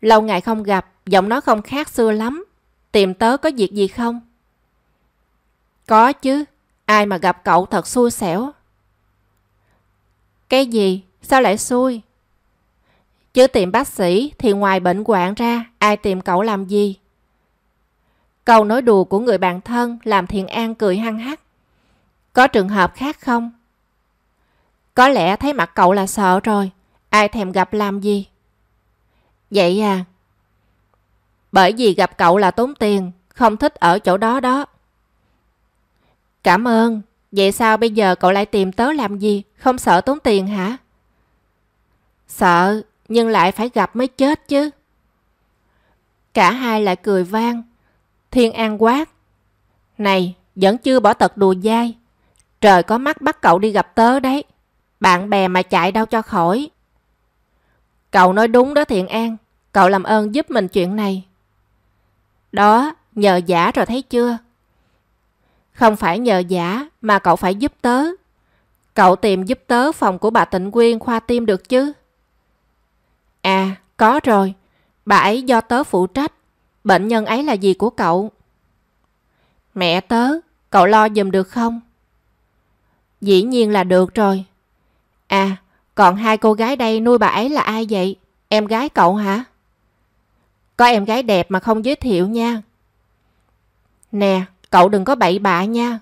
Lâu ngày không gặp, giọng nó không khác xưa lắm. Tìm tớ có việc gì không? Có chứ, ai mà gặp cậu thật xui xẻo. Cái gì? Sao lại xui? Chứ tìm bác sĩ thì ngoài bệnh hoạn ra, ai tìm cậu làm gì? Câu nói đùa của người bạn thân làm Thiện An cười hăng hắc. Có trường hợp khác không? Có lẽ thấy mặt cậu là sợ rồi, ai thèm gặp làm gì? Vậy à? Bởi vì gặp cậu là tốn tiền, không thích ở chỗ đó đó. Cảm ơn, vậy sao bây giờ cậu lại tìm tớ làm gì, không sợ tốn tiền hả? Sợ, nhưng lại phải gặp mới chết chứ. Cả hai lại cười vang. Thiên An quát. Này, vẫn chưa bỏ tật đùa dai. Trời có mắt bắt cậu đi gặp tớ đấy. Bạn bè mà chạy đâu cho khỏi. Cậu nói đúng đó Thiện An. Cậu làm ơn giúp mình chuyện này. Đó, nhờ giả rồi thấy chưa? Không phải nhờ giả mà cậu phải giúp tớ. Cậu tìm giúp tớ phòng của bà Tịnh Quyên khoa tim được chứ? À, có rồi. Bà ấy do tớ phụ trách. Bệnh nhân ấy là gì của cậu? Mẹ tớ, cậu lo giùm được không? Dĩ nhiên là được rồi. À, còn hai cô gái đây nuôi bà ấy là ai vậy? Em gái cậu hả? Có em gái đẹp mà không giới thiệu nha. Nè, cậu đừng có bậy bạ nha.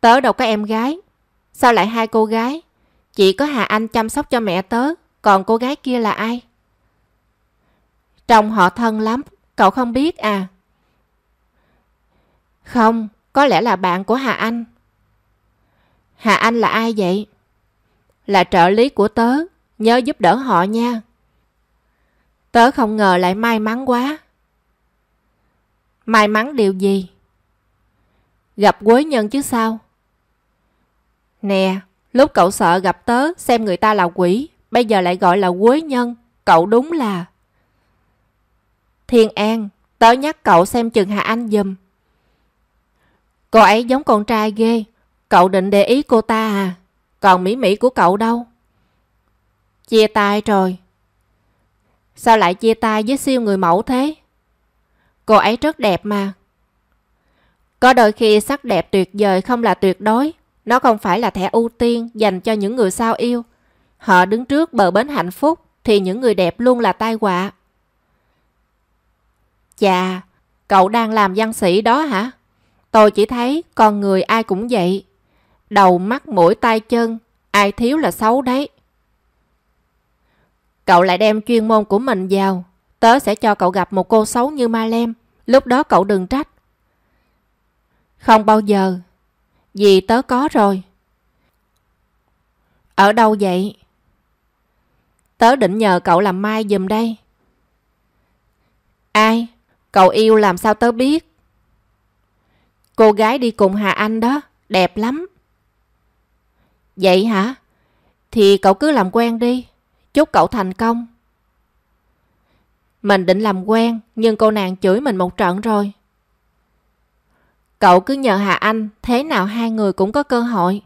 Tớ đâu có em gái. Sao lại hai cô gái? Chỉ có Hà Anh chăm sóc cho mẹ tớ, còn cô gái kia là ai? Trông họ thân lắm, cậu không biết à? Không, có lẽ là bạn của Hà Anh. Hà Anh là ai vậy? Là trợ lý của tớ, nhớ giúp đỡ họ nha. Tớ không ngờ lại may mắn quá. May mắn điều gì? Gặp quế nhân chứ sao? Nè, lúc cậu sợ gặp tớ xem người ta là quỷ, bây giờ lại gọi là quế nhân, cậu đúng là... Thiên An, tớ nhắc cậu xem chừng Hà Anh dùm. Cô ấy giống con trai ghê, cậu định để ý cô ta à? Còn Mỹ Mỹ của cậu đâu? Chia tay rồi. Sao lại chia tay với siêu người mẫu thế? Cô ấy rất đẹp mà. Có đôi khi sắc đẹp tuyệt vời không là tuyệt đối. Nó không phải là thẻ ưu tiên dành cho những người sao yêu. Họ đứng trước bờ bến hạnh phúc thì những người đẹp luôn là tai họa. Chà, cậu đang làm văn sĩ đó hả? Tôi chỉ thấy con người ai cũng vậy. Đầu, mắt, mũi, tay, chân, ai thiếu là xấu đấy. Cậu lại đem chuyên môn của mình vào. Tớ sẽ cho cậu gặp một cô xấu như Ma Lem. Lúc đó cậu đừng trách. Không bao giờ. Vì tớ có rồi. Ở đâu vậy? Tớ định nhờ cậu làm mai dùm đây. Ai? Cậu yêu làm sao tớ biết? Cô gái đi cùng Hà Anh đó, đẹp lắm. Vậy hả? Thì cậu cứ làm quen đi, chúc cậu thành công. Mình định làm quen, nhưng cô nàng chửi mình một trận rồi. Cậu cứ nhờ Hà Anh, thế nào hai người cũng có cơ hội.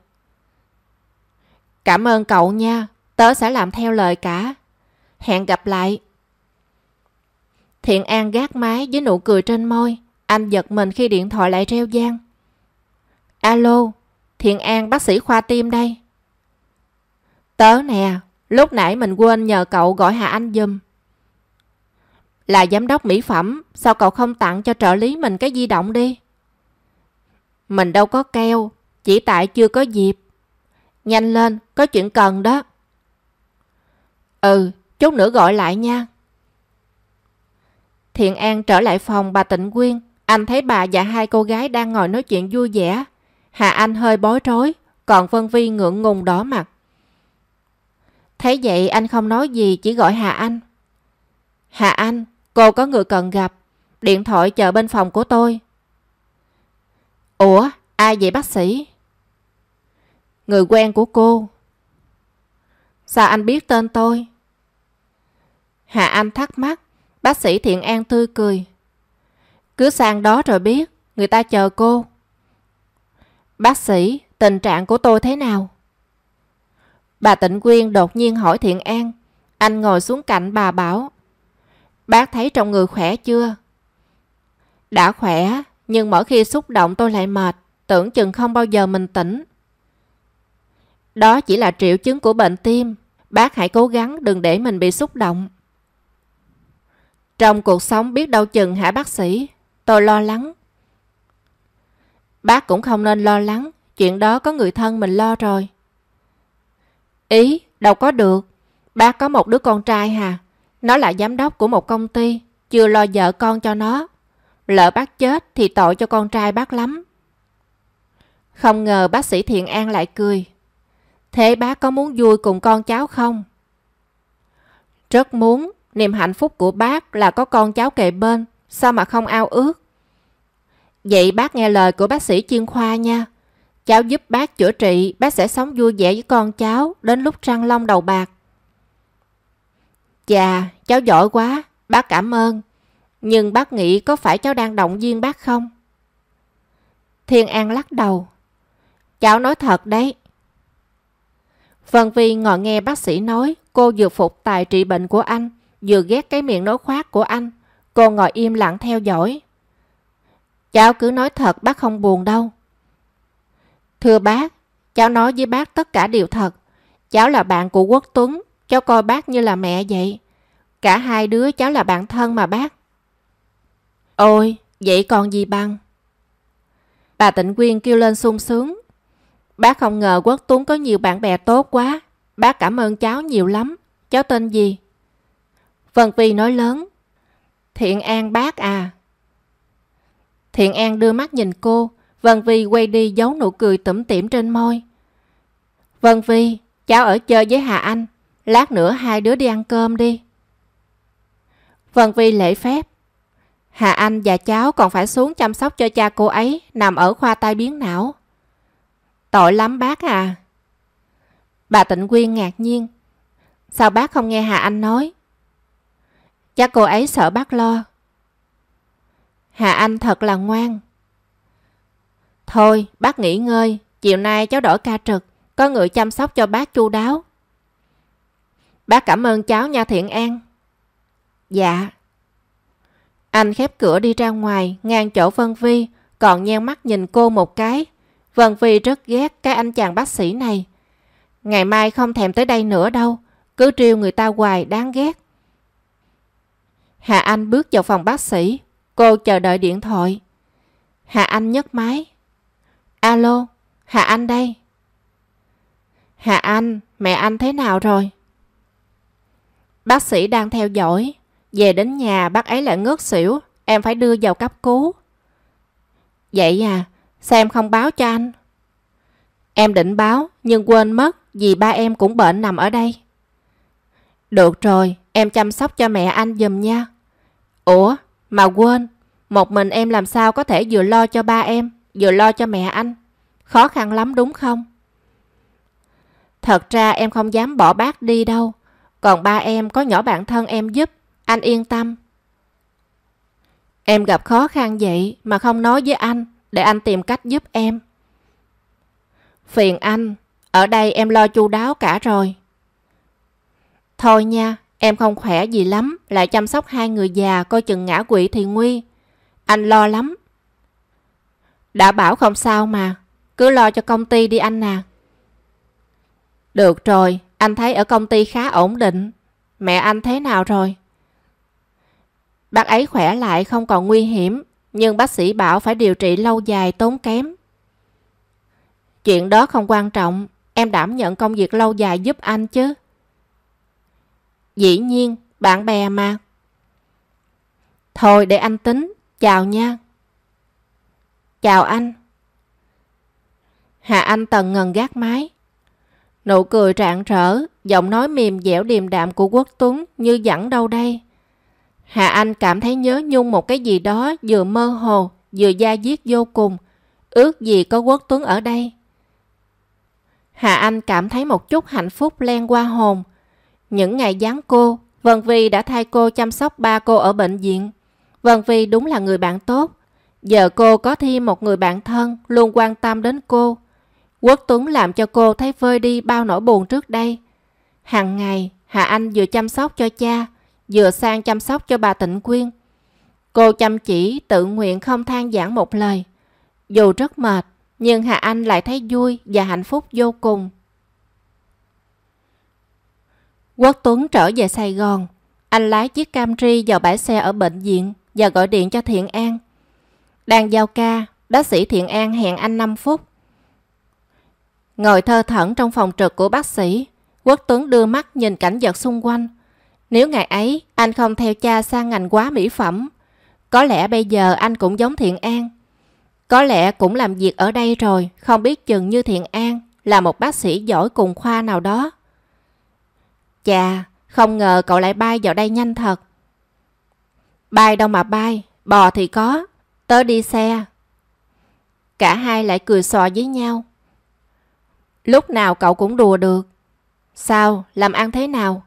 Cảm ơn cậu nha, tớ sẽ làm theo lời cả. Hẹn gặp lại. Thiện An gác máy với nụ cười trên môi. Anh giật mình khi điện thoại lại reo gian. Alo, Thiện An bác sĩ khoa tim đây. Tớ nè, lúc nãy mình quên nhờ cậu gọi Hà Anh dùm. Là giám đốc mỹ phẩm, sao cậu không tặng cho trợ lý mình cái di động đi? Mình đâu có keo, chỉ tại chưa có dịp. Nhanh lên, có chuyện cần đó. Ừ, chút nữa gọi lại nha. Thiện An trở lại phòng bà Tịnh Quyên. Anh thấy bà và hai cô gái đang ngồi nói chuyện vui vẻ. Hà Anh hơi bối rối, còn Vân Vi ngượng ngùng đỏ mặt. Thấy vậy anh không nói gì, chỉ gọi Hà Anh. Hà Anh, cô có người cần gặp. Điện thoại chờ bên phòng của tôi. Ủa, ai vậy bác sĩ? Người quen của cô. Sao anh biết tên tôi? Hà Anh thắc mắc. Bác sĩ Thiện An tươi cười. Cứ sang đó rồi biết, người ta chờ cô. Bác sĩ, tình trạng của tôi thế nào? Bà Tịnh Quyên đột nhiên hỏi Thiện An. Anh ngồi xuống cạnh bà bảo. Bác thấy trong người khỏe chưa? Đã khỏe, nhưng mỗi khi xúc động tôi lại mệt, tưởng chừng không bao giờ mình tỉnh. Đó chỉ là triệu chứng của bệnh tim. Bác hãy cố gắng đừng để mình bị xúc động. Trong cuộc sống biết đâu chừng hả bác sĩ, tôi lo lắng. Bác cũng không nên lo lắng, chuyện đó có người thân mình lo rồi. Ý, đâu có được. Bác có một đứa con trai hà. Nó là giám đốc của một công ty, chưa lo vợ con cho nó. Lỡ bác chết thì tội cho con trai bác lắm. Không ngờ bác sĩ Thiện An lại cười. Thế bác có muốn vui cùng con cháu không? Rất muốn, niềm hạnh phúc của bác là có con cháu kề bên, sao mà không ao ước? Vậy bác nghe lời của bác sĩ chuyên khoa nha. Cháu giúp bác chữa trị, bác sẽ sống vui vẻ với con cháu đến lúc trăng long đầu bạc. Chà, cháu giỏi quá, bác cảm ơn. Nhưng bác nghĩ có phải cháu đang động viên bác không? Thiên An lắc đầu. Cháu nói thật đấy. Vân Vi ngồi nghe bác sĩ nói cô vừa phục tài trị bệnh của anh, vừa ghét cái miệng nói khoác của anh. Cô ngồi im lặng theo dõi. Cháu cứ nói thật bác không buồn đâu. Thưa bác, cháu nói với bác tất cả điều thật. Cháu là bạn của Quốc Tuấn, cháu coi bác như là mẹ vậy. Cả hai đứa cháu là bạn thân mà bác. Ôi, vậy còn gì bằng? Bà Tịnh Quyên kêu lên sung sướng. Bác không ngờ Quốc Tuấn có nhiều bạn bè tốt quá. Bác cảm ơn cháu nhiều lắm. Cháu tên gì? Vân Vi nói lớn. Thiện An bác à. Thiện An đưa mắt nhìn cô. Vân Vi quay đi giấu nụ cười tủm tỉm trên môi. Vân Vi, cháu ở chơi với Hà Anh. Lát nữa hai đứa đi ăn cơm đi. Vân Vi lễ phép. Hà Anh và cháu còn phải xuống chăm sóc cho cha cô ấy nằm ở khoa tai biến não. Tội lắm bác à. Bà Tịnh Quyên ngạc nhiên. Sao bác không nghe Hà Anh nói? Chắc cô ấy sợ bác lo. Hà Anh thật là ngoan. Thôi, bác nghỉ ngơi. Chiều nay cháu đổi ca trực. Có người chăm sóc cho bác chu đáo. Bác cảm ơn cháu nha Thiện An. Dạ. Anh khép cửa đi ra ngoài, ngang chỗ Vân Vi, còn nheo mắt nhìn cô một cái. Vân Vi rất ghét cái anh chàng bác sĩ này. Ngày mai không thèm tới đây nữa đâu, cứ trêu người ta hoài đáng ghét. Hà Anh bước vào phòng bác sĩ, cô chờ đợi điện thoại. Hà Anh nhấc máy. Alo, Hà Anh đây. Hà Anh, mẹ anh thế nào rồi? Bác sĩ đang theo dõi. Về đến nhà bác ấy lại ngớt xỉu. Em phải đưa vào cấp cứu. Vậy à, sao em không báo cho anh? Em định báo nhưng quên mất vì ba em cũng bệnh nằm ở đây. Được rồi, em chăm sóc cho mẹ anh dùm nha. Ủa, mà quên, một mình em làm sao có thể vừa lo cho ba em, vừa lo cho mẹ anh? Khó khăn lắm đúng không? Thật ra em không dám bỏ bác đi đâu. Còn ba em có nhỏ bạn thân em giúp, anh yên tâm. Em gặp khó khăn vậy mà không nói với anh để anh tìm cách giúp em. Phiền anh, ở đây em lo chu đáo cả rồi. Thôi nha, em không khỏe gì lắm, lại chăm sóc hai người già coi chừng ngã quỵ thì nguy. Anh lo lắm. Đã bảo không sao mà, cứ lo cho công ty đi anh à. Được rồi, anh thấy ở công ty khá ổn định. Mẹ anh thế nào rồi? Bác ấy khỏe lại không còn nguy hiểm, nhưng bác sĩ bảo phải điều trị lâu dài tốn kém. Chuyện đó không quan trọng, em đảm nhận công việc lâu dài giúp anh chứ. Dĩ nhiên, bạn bè mà. Thôi để anh tính, chào nha. Chào anh. Hà Anh tần ngần gác máy. Nụ cười rạng rỡ, giọng nói mềm dẻo điềm đạm của Quốc Tuấn như dẫn đâu đây. Hà Anh cảm thấy nhớ nhung một cái gì đó vừa mơ hồ, vừa da diết vô cùng. Ước gì có Quốc Tuấn ở đây. Hà Anh cảm thấy một chút hạnh phúc len qua hồn. Những ngày giáng cô, Vân Vi đã thay cô chăm sóc ba cô ở bệnh viện. Vân Vi đúng là người bạn tốt. Giờ cô có thêm một người bạn thân luôn quan tâm đến cô. Quốc Tuấn làm cho cô thấy vơi đi bao nỗi buồn trước đây. Hằng ngày, Hà Anh vừa chăm sóc cho cha, vừa sang chăm sóc cho bà Tịnh Quyên. Cô chăm chỉ, tự nguyện không than giảng một lời. Dù rất mệt, nhưng Hà Anh lại thấy vui và hạnh phúc vô cùng. Quốc Tuấn trở về Sài Gòn. anh lái chiếc Camry vào bãi xe ở bệnh viện và gọi điện cho Thiện An. Đang giao ca, bác sĩ Thiện An hẹn anh 5 phút. Ngồi thơ thẩn trong phòng trực của bác sĩ, Quốc Tuấn đưa mắt nhìn cảnh vật xung quanh. Nếu ngày ấy anh không theo cha sang ngành quá mỹ phẩm, có lẽ bây giờ anh cũng giống Thiện An. Có lẽ cũng làm việc ở đây rồi, không biết chừng như Thiện An là một bác sĩ giỏi cùng khoa nào đó. Chà, không ngờ cậu lại bay vào đây nhanh thật. Bay đâu mà bay, bò thì có, tớ đi xe. Cả hai lại cười xòa với nhau. Lúc nào cậu cũng đùa được. Sao, làm ăn thế nào?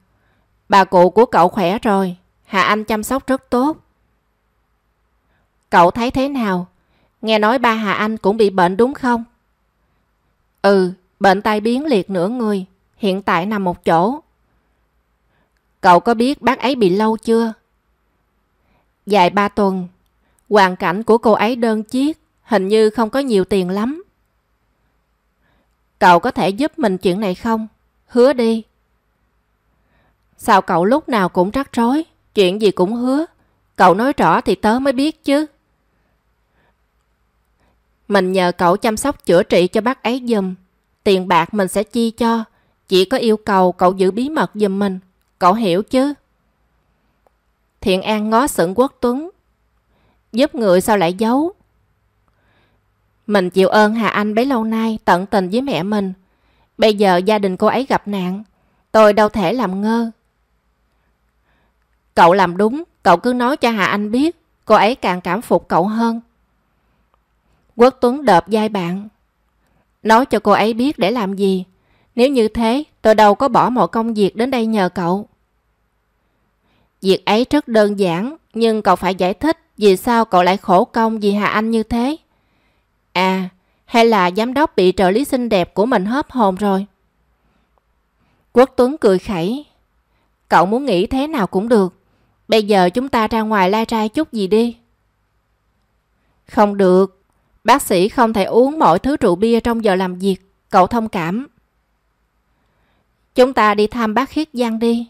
Bà cụ của cậu khỏe rồi, Hà Anh chăm sóc rất tốt. Cậu thấy thế nào? Nghe nói ba Hà Anh cũng bị bệnh đúng không? Ừ, bệnh tai biến liệt nửa người, hiện tại nằm một chỗ. Cậu có biết bác ấy bị lâu chưa? Dài ba tuần, hoàn cảnh của cô ấy đơn chiếc, hình như không có nhiều tiền lắm. Cậu có thể giúp mình chuyện này không? Hứa đi. Sao cậu lúc nào cũng rắc rối, chuyện gì cũng hứa. Cậu nói rõ thì tớ mới biết chứ. Mình nhờ cậu chăm sóc chữa trị cho bác ấy dùm, Tiền bạc mình sẽ chi cho. Chỉ có yêu cầu cậu giữ bí mật dùm mình. Cậu hiểu chứ? Thiện An ngó sững quốc tuấn. Giúp người sao lại giấu? Mình chịu ơn Hà Anh bấy lâu nay tận tình với mẹ mình. Bây giờ gia đình cô ấy gặp nạn. Tôi đâu thể làm ngơ. Cậu làm đúng, cậu cứ nói cho Hà Anh biết. Cô ấy càng cảm phục cậu hơn. Quốc Tuấn đợp dai bạn. Nói cho cô ấy biết để làm gì. Nếu như thế, tôi đâu có bỏ mọi công việc đến đây nhờ cậu. Việc ấy rất đơn giản, nhưng cậu phải giải thích vì sao cậu lại khổ công vì Hà Anh như thế. À, hay là giám đốc bị trợ lý xinh đẹp của mình hớp hồn rồi? Quốc Tuấn cười khẩy. Cậu muốn nghĩ thế nào cũng được. Bây giờ chúng ta ra ngoài lai trai chút gì đi. Không được. Bác sĩ không thể uống mọi thứ rượu bia trong giờ làm việc. Cậu thông cảm. Chúng ta đi thăm bác Khiết Giang đi.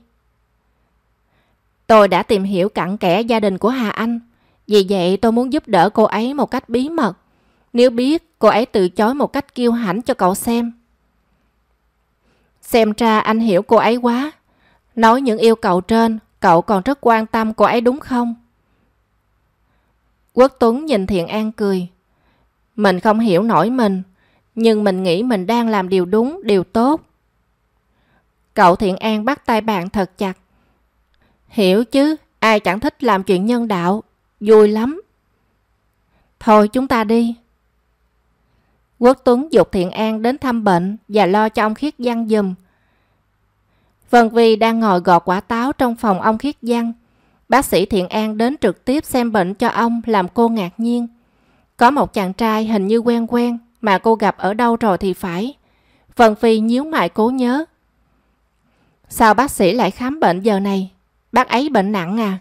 Tôi đã tìm hiểu cặn kẽ gia đình của Hà Anh. Vì vậy tôi muốn giúp đỡ cô ấy một cách bí mật. Nếu biết, cô ấy từ chối một cách kiêu hãnh cho cậu xem. Xem ra anh hiểu cô ấy quá. Nói những yêu cầu trên, cậu còn rất quan tâm cô ấy đúng không? Quốc Tuấn nhìn Thiện An cười. Mình không hiểu nổi mình, nhưng mình nghĩ mình đang làm điều đúng, điều tốt. Cậu Thiện An bắt tay bạn thật chặt. Hiểu chứ, ai chẳng thích làm chuyện nhân đạo, vui lắm. Thôi chúng ta đi. Quốc Tuấn dục Thiện An đến thăm bệnh và lo cho ông Khiết giang dùm. Vân Vi đang ngồi gọt quả táo trong phòng ông Khiết giang Bác sĩ Thiện An đến trực tiếp xem bệnh cho ông làm cô ngạc nhiên. Có một chàng trai hình như quen quen mà cô gặp ở đâu rồi thì phải. Vân Phi nhíu mày cố nhớ. Sao bác sĩ lại khám bệnh giờ này? Bác ấy bệnh nặng à?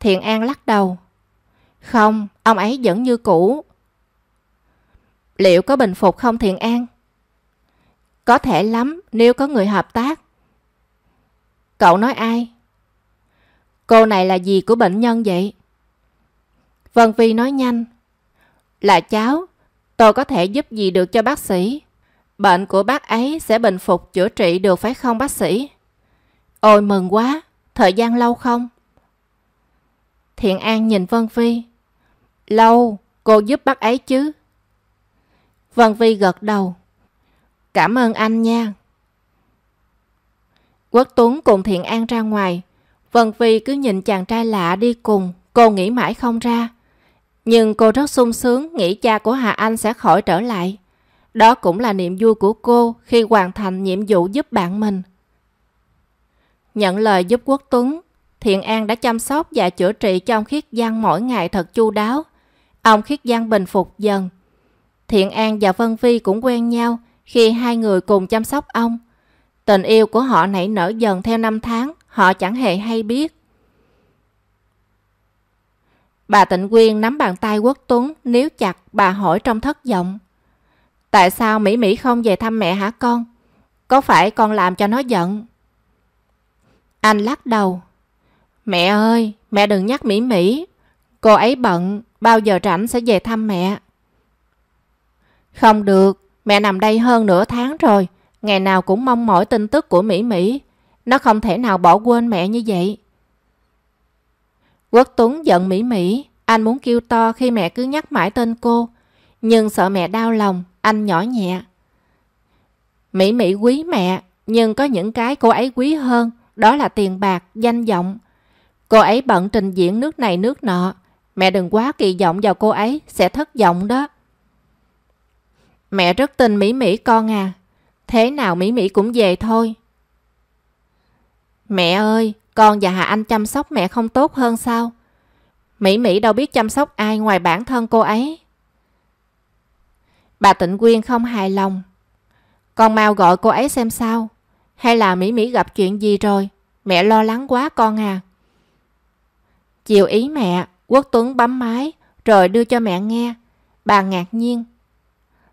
Thiện An lắc đầu. Không, ông ấy vẫn như cũ. Liệu có bình phục không Thiện An? Có thể lắm nếu có người hợp tác. Cậu nói ai? Cô này là gì của bệnh nhân vậy? Vân Vi nói nhanh. Là cháu, tôi có thể giúp gì được cho bác sĩ? Bệnh của bác ấy sẽ bình phục chữa trị được phải không bác sĩ? Ôi mừng quá, thời gian lâu không? Thiện An nhìn Vân phi Lâu, cô giúp bác ấy chứ? Vân phi gật đầu. Cảm ơn anh nha. Quốc Tuấn cùng Thiện An ra ngoài. Vân phi cứ nhìn chàng trai lạ đi cùng, cô nghĩ mãi không ra. Nhưng cô rất sung sướng nghĩ cha của Hà Anh sẽ khỏi trở lại. Đó cũng là niềm vui của cô khi hoàn thành nhiệm vụ giúp bạn mình. Nhận lời giúp Quốc Tuấn, Thiện An đã chăm sóc và chữa trị cho ông Khiết Giang mỗi ngày thật chu đáo. Ông Khiết Giang bình phục dần. Thiện An và Vân Vi cũng quen nhau khi hai người cùng chăm sóc ông. Tình yêu của họ nảy nở dần theo năm tháng, họ chẳng hề hay biết. Bà Tịnh Quyên nắm bàn tay Quốc Tuấn, níu chặt, bà hỏi trong thất vọng. Tại sao Mỹ Mỹ không về thăm mẹ hả con? Có phải con làm cho nó giận? Anh lắc đầu. Mẹ ơi, mẹ đừng nhắc Mỹ Mỹ. Cô ấy bận, bao giờ rảnh sẽ về thăm mẹ. Không được, mẹ nằm đây hơn nửa tháng rồi. Ngày nào cũng mong mỏi tin tức của Mỹ Mỹ. Nó không thể nào bỏ quên mẹ như vậy. Quốc Tuấn giận Mỹ Mỹ. Anh muốn kêu to khi mẹ cứ nhắc mãi tên cô. Nhưng sợ mẹ đau lòng, anh nhỏ nhẹ. Mỹ Mỹ quý mẹ, nhưng có những cái cô ấy quý hơn. Đó là tiền bạc, danh vọng. Cô ấy bận trình diễn nước này nước nọ. Mẹ đừng quá kỳ vọng vào cô ấy, sẽ thất vọng đó. Mẹ rất tin Mỹ Mỹ con à. Thế nào Mỹ Mỹ cũng về thôi. Mẹ ơi, con và Hà Anh chăm sóc mẹ không tốt hơn sao? Mỹ Mỹ đâu biết chăm sóc ai ngoài bản thân cô ấy. Bà Tịnh Quyên không hài lòng. Con mau gọi cô ấy xem sao. Hay là Mỹ Mỹ gặp chuyện gì rồi? Mẹ lo lắng quá con à. Chiều ý mẹ, Quốc Tuấn bấm máy rồi đưa cho mẹ nghe. Bà ngạc nhiên.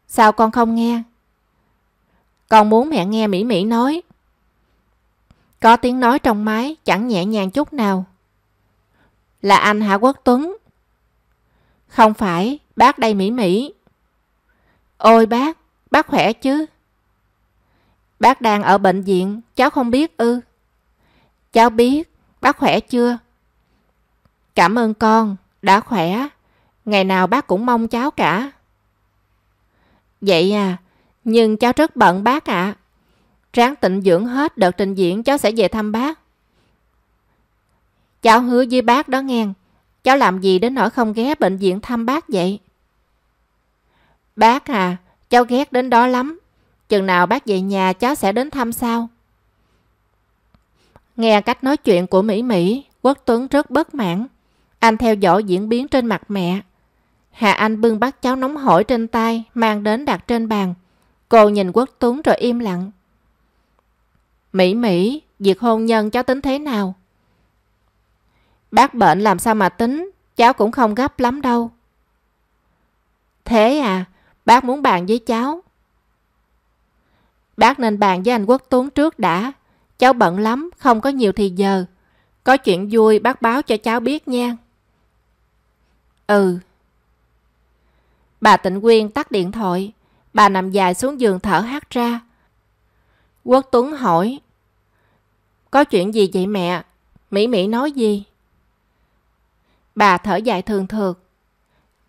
Sao con không nghe? Con muốn mẹ nghe Mỹ Mỹ nói. Có tiếng nói trong máy chẳng nhẹ nhàng chút nào. Là anh hả Quốc Tuấn? Không phải, bác đây Mỹ Mỹ. Ôi bác, bác khỏe chứ? Bác đang ở bệnh viện, cháu không biết ư? Cháu biết, bác khỏe chưa? Cảm ơn con, đã khỏe. Ngày nào bác cũng mong cháu cả. Vậy à, nhưng cháu rất bận bác ạ. À. Ráng tịnh dưỡng hết đợt trình diễn cháu sẽ về thăm bác. Cháu hứa với bác đó nghe. Cháu làm gì đến nỗi không ghé bệnh viện thăm bác vậy? Bác à, cháu ghét đến đó lắm. Chừng nào bác về nhà cháu sẽ đến thăm sao? Nghe cách nói chuyện của Mỹ Mỹ, Quốc Tuấn rất bất mãn. Anh theo dõi diễn biến trên mặt mẹ. Hà Anh bưng bát cháo nóng hổi trên tay, mang đến đặt trên bàn. Cô nhìn Quốc Tuấn rồi im lặng. Mỹ Mỹ, việc hôn nhân cháu tính thế nào? Bác bệnh làm sao mà tính, cháu cũng không gấp lắm đâu. Thế à, bác muốn bàn với cháu. Bác nên bàn với anh Quốc Tuấn trước đã. Cháu bận lắm, không có nhiều thì giờ. Có chuyện vui bác báo cho cháu biết nha. Ừ. Bà Tịnh Quyên tắt điện thoại. Bà nằm dài xuống giường thở hắt ra. Quốc Tuấn hỏi. Có chuyện gì vậy mẹ? Mỹ Mỹ nói gì? Bà thở dài thường thường.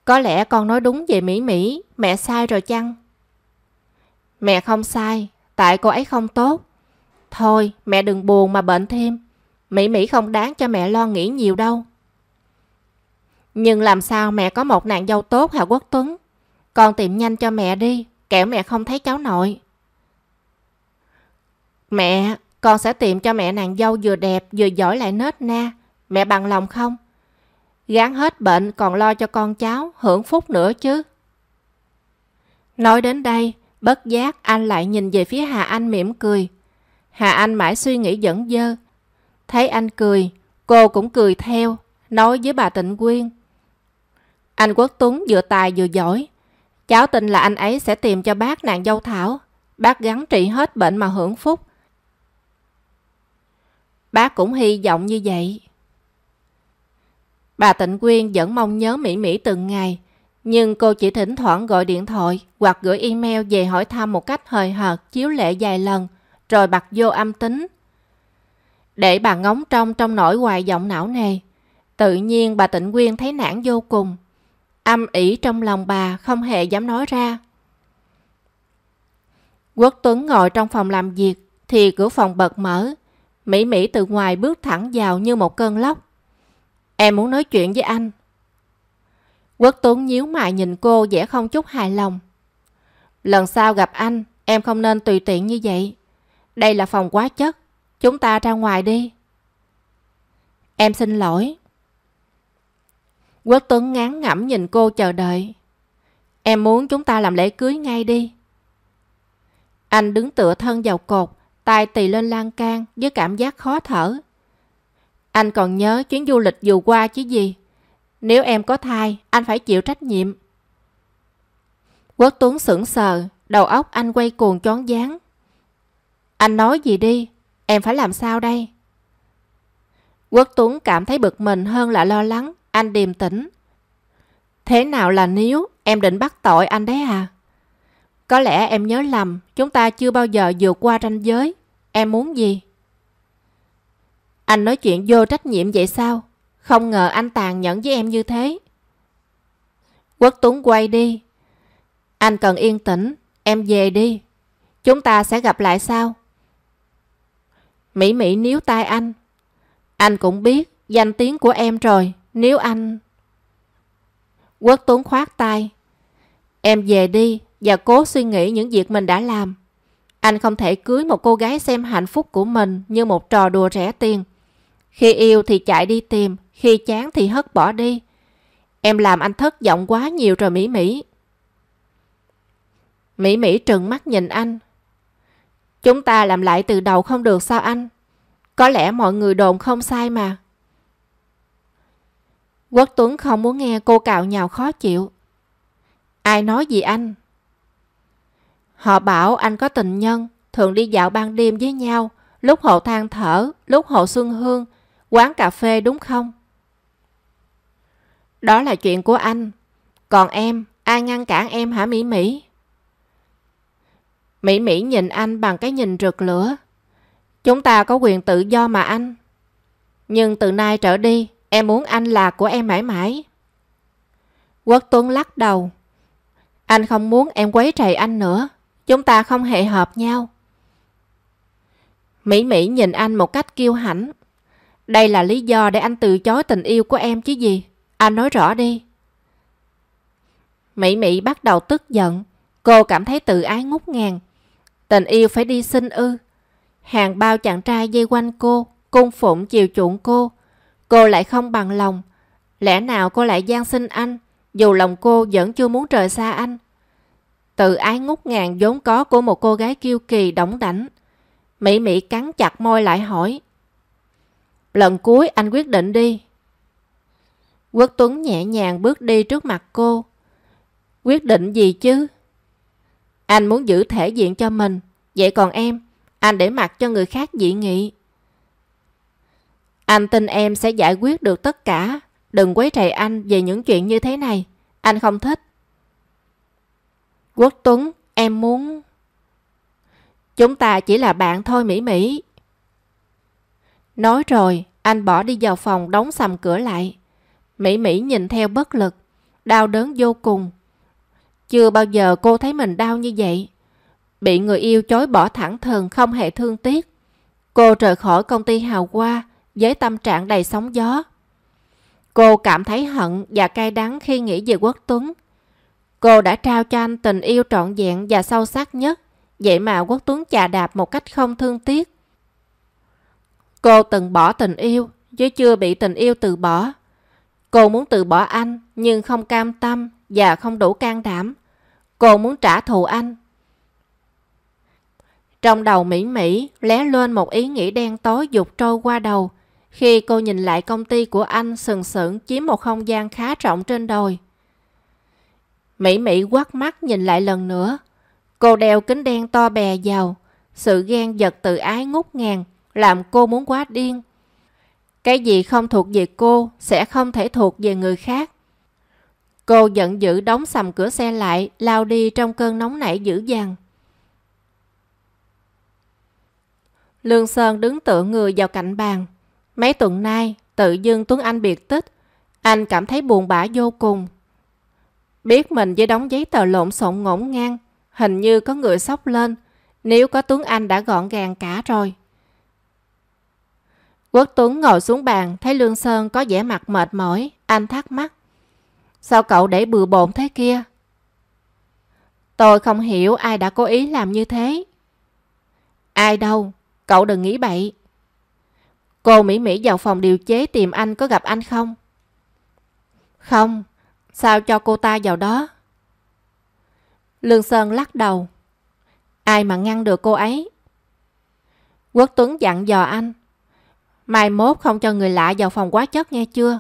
Có lẽ con nói đúng về Mỹ Mỹ, mẹ sai rồi chăng? Mẹ không sai, tại cô ấy không tốt. Thôi, mẹ đừng buồn mà bệnh thêm. Mỹ Mỹ không đáng cho mẹ lo nghĩ nhiều đâu. Nhưng làm sao mẹ có một nàng dâu tốt hả Quốc Tuấn? Con tìm nhanh cho mẹ đi, kẻo mẹ không thấy cháu nội. Mẹ, con sẽ tìm cho mẹ nàng dâu vừa đẹp vừa giỏi lại nết na. Mẹ bằng lòng không? Gán hết bệnh còn lo cho con cháu, hưởng phúc nữa chứ. Nói đến đây, bất giác anh lại nhìn về phía Hà Anh mỉm cười. Hà Anh mãi suy nghĩ dẫn dơ. Thấy anh cười, cô cũng cười theo, nói với bà Tịnh Quyên. Anh Quốc Tuấn vừa tài vừa giỏi. Cháu tin là anh ấy sẽ tìm cho bác nàng dâu Thảo. Bác gắn trị hết bệnh mà hưởng phúc. Bác cũng hy vọng như vậy. Bà Tịnh Quyên vẫn mong nhớ Mỹ Mỹ từng ngày. Nhưng cô chỉ thỉnh thoảng gọi điện thoại hoặc gửi email về hỏi thăm một cách hời hợt, chiếu lệ vài lần, rồi bật vô âm tính. Để bà ngóng trong trong nỗi hoài giọng não nề. Tự nhiên bà Tịnh Quyên thấy nản vô cùng. Âm ỉ trong lòng bà không hề dám nói ra. Quốc Tuấn ngồi trong phòng làm việc thì cửa phòng bật mở. Mỹ Mỹ từ ngoài bước thẳng vào như một cơn lốc. Em muốn nói chuyện với anh. Quốc Tuấn nhíu mày nhìn cô vẻ không chút hài lòng. Lần sau gặp anh, em không nên tùy tiện như vậy. Đây là phòng quá chất. Chúng ta ra ngoài đi. Em xin lỗi. Quốc Tuấn ngán ngẩm nhìn cô chờ đợi. Em muốn chúng ta làm lễ cưới ngay đi. Anh đứng tựa thân vào cột, tay tì lên lan can với cảm giác khó thở. Anh còn nhớ chuyến du lịch vừa qua chứ gì. Nếu em có thai, anh phải chịu trách nhiệm. Quốc Tuấn sững sờ, đầu óc anh quay cuồng chón dáng. Anh nói gì đi, em phải làm sao đây? Quốc Tuấn cảm thấy bực mình hơn là lo lắng. Anh điềm tĩnh. Thế nào là nếu em định bắt tội anh đấy à? Có lẽ em nhớ lầm, chúng ta chưa bao giờ vượt qua ranh giới. Em muốn gì? Anh nói chuyện vô trách nhiệm vậy sao? Không ngờ anh tàn nhẫn với em như thế. Quốc Tuấn quay đi. Anh cần yên tĩnh, em về đi. Chúng ta sẽ gặp lại sau. Mỹ Mỹ níu tay anh. Anh cũng biết danh tiếng của em rồi, nếu anh... Quốc Tuấn khoát tay. Em về đi và cố suy nghĩ những việc mình đã làm. Anh không thể cưới một cô gái xem hạnh phúc của mình như một trò đùa rẻ tiền. Khi yêu thì chạy đi tìm, khi chán thì hất bỏ đi. Em làm anh thất vọng quá nhiều rồi Mỹ Mỹ. Mỹ Mỹ trừng mắt nhìn anh. Chúng ta làm lại từ đầu không được sao anh? Có lẽ mọi người đồn không sai mà. Quốc Tuấn không muốn nghe cô cạo nhào khó chịu. Ai nói gì anh? Họ bảo anh có tình nhân, thường đi dạo ban đêm với nhau, lúc hộ than thở, lúc hộ xuân hương, quán cà phê đúng không? Đó là chuyện của anh. Còn em, ai ngăn cản em hả Mỹ Mỹ? Mỹ Mỹ nhìn anh bằng cái nhìn rực lửa. Chúng ta có quyền tự do mà anh. Nhưng từ nay trở đi, em muốn anh là của em mãi mãi. Quốc Tuấn lắc đầu. Anh không muốn em quấy rầy anh nữa. Chúng ta không hề hợp nhau. Mỹ Mỹ nhìn anh một cách kiêu hãnh. Đây là lý do để anh từ chối tình yêu của em chứ gì. Anh nói rõ đi. Mỹ Mỹ bắt đầu tức giận. Cô cảm thấy tự ái ngút ngàn. Tình yêu phải đi xin ư. Hàng bao chàng trai dây quanh cô, cung phụng chiều chuộng cô. Cô lại không bằng lòng. Lẽ nào cô lại gian sinh anh, dù lòng cô vẫn chưa muốn rời xa anh. Tự ái ngút ngàn vốn có của một cô gái kiêu kỳ đỏng đảnh. Mỹ Mỹ cắn chặt môi lại hỏi. Lần cuối anh quyết định đi. Quốc Tuấn nhẹ nhàng bước đi trước mặt cô. Quyết định gì chứ? Anh muốn giữ thể diện cho mình. Vậy còn em, anh để mặc cho người khác dị nghị. Anh tin em sẽ giải quyết được tất cả. Đừng quấy rầy anh về những chuyện như thế này. Anh không thích. Quốc Tuấn, em muốn... Chúng ta chỉ là bạn thôi Mỹ Mỹ. Nói rồi, anh bỏ đi vào phòng đóng sầm cửa lại. Mỹ Mỹ nhìn theo bất lực, đau đớn vô cùng. Chưa bao giờ cô thấy mình đau như vậy. Bị người yêu chối bỏ thẳng thừng không hề thương tiếc. Cô rời khỏi công ty hào hoa với tâm trạng đầy sóng gió. Cô cảm thấy hận và cay đắng khi nghĩ về Quốc Tuấn. Cô đã trao cho anh tình yêu trọn vẹn và sâu sắc nhất. Vậy mà Quốc Tuấn chà đạp một cách không thương tiếc. Cô từng bỏ tình yêu, chứ chưa bị tình yêu từ bỏ. Cô muốn từ bỏ anh, nhưng không cam tâm và không đủ can đảm. Cô muốn trả thù anh. Trong đầu Mỹ Mỹ lé lên một ý nghĩ đen tối dục trôi qua đầu khi cô nhìn lại công ty của anh sừng sững chiếm một không gian khá rộng trên đồi. Mỹ Mỹ quắt mắt nhìn lại lần nữa. Cô đeo kính đen to bè vào. Sự ghen giật tự ái ngút ngàn làm cô muốn quá điên. Cái gì không thuộc về cô sẽ không thể thuộc về người khác. Cô giận dữ đóng sầm cửa xe lại, lao đi trong cơn nóng nảy dữ dằn. Lương Sơn đứng tựa người vào cạnh bàn. Mấy tuần nay, tự dưng Tuấn Anh biệt tích. Anh cảm thấy buồn bã vô cùng. Biết mình với đóng giấy tờ lộn xộn ngổn ngang, hình như có người sốc lên. Nếu có Tuấn Anh đã gọn gàng cả rồi. Quốc Tuấn ngồi xuống bàn, thấy Lương Sơn có vẻ mặt mệt mỏi. Anh thắc mắc. Sao cậu để bừa bộn thế kia? Tôi không hiểu ai đã cố ý làm như thế. Ai đâu, cậu đừng nghĩ bậy. Cô Mỹ Mỹ vào phòng điều chế tìm anh có gặp anh không? Không, sao cho cô ta vào đó? Lương Sơn lắc đầu. Ai mà ngăn được cô ấy? Quốc Tuấn dặn dò anh. Mai mốt không cho người lạ vào phòng quá chất nghe chưa?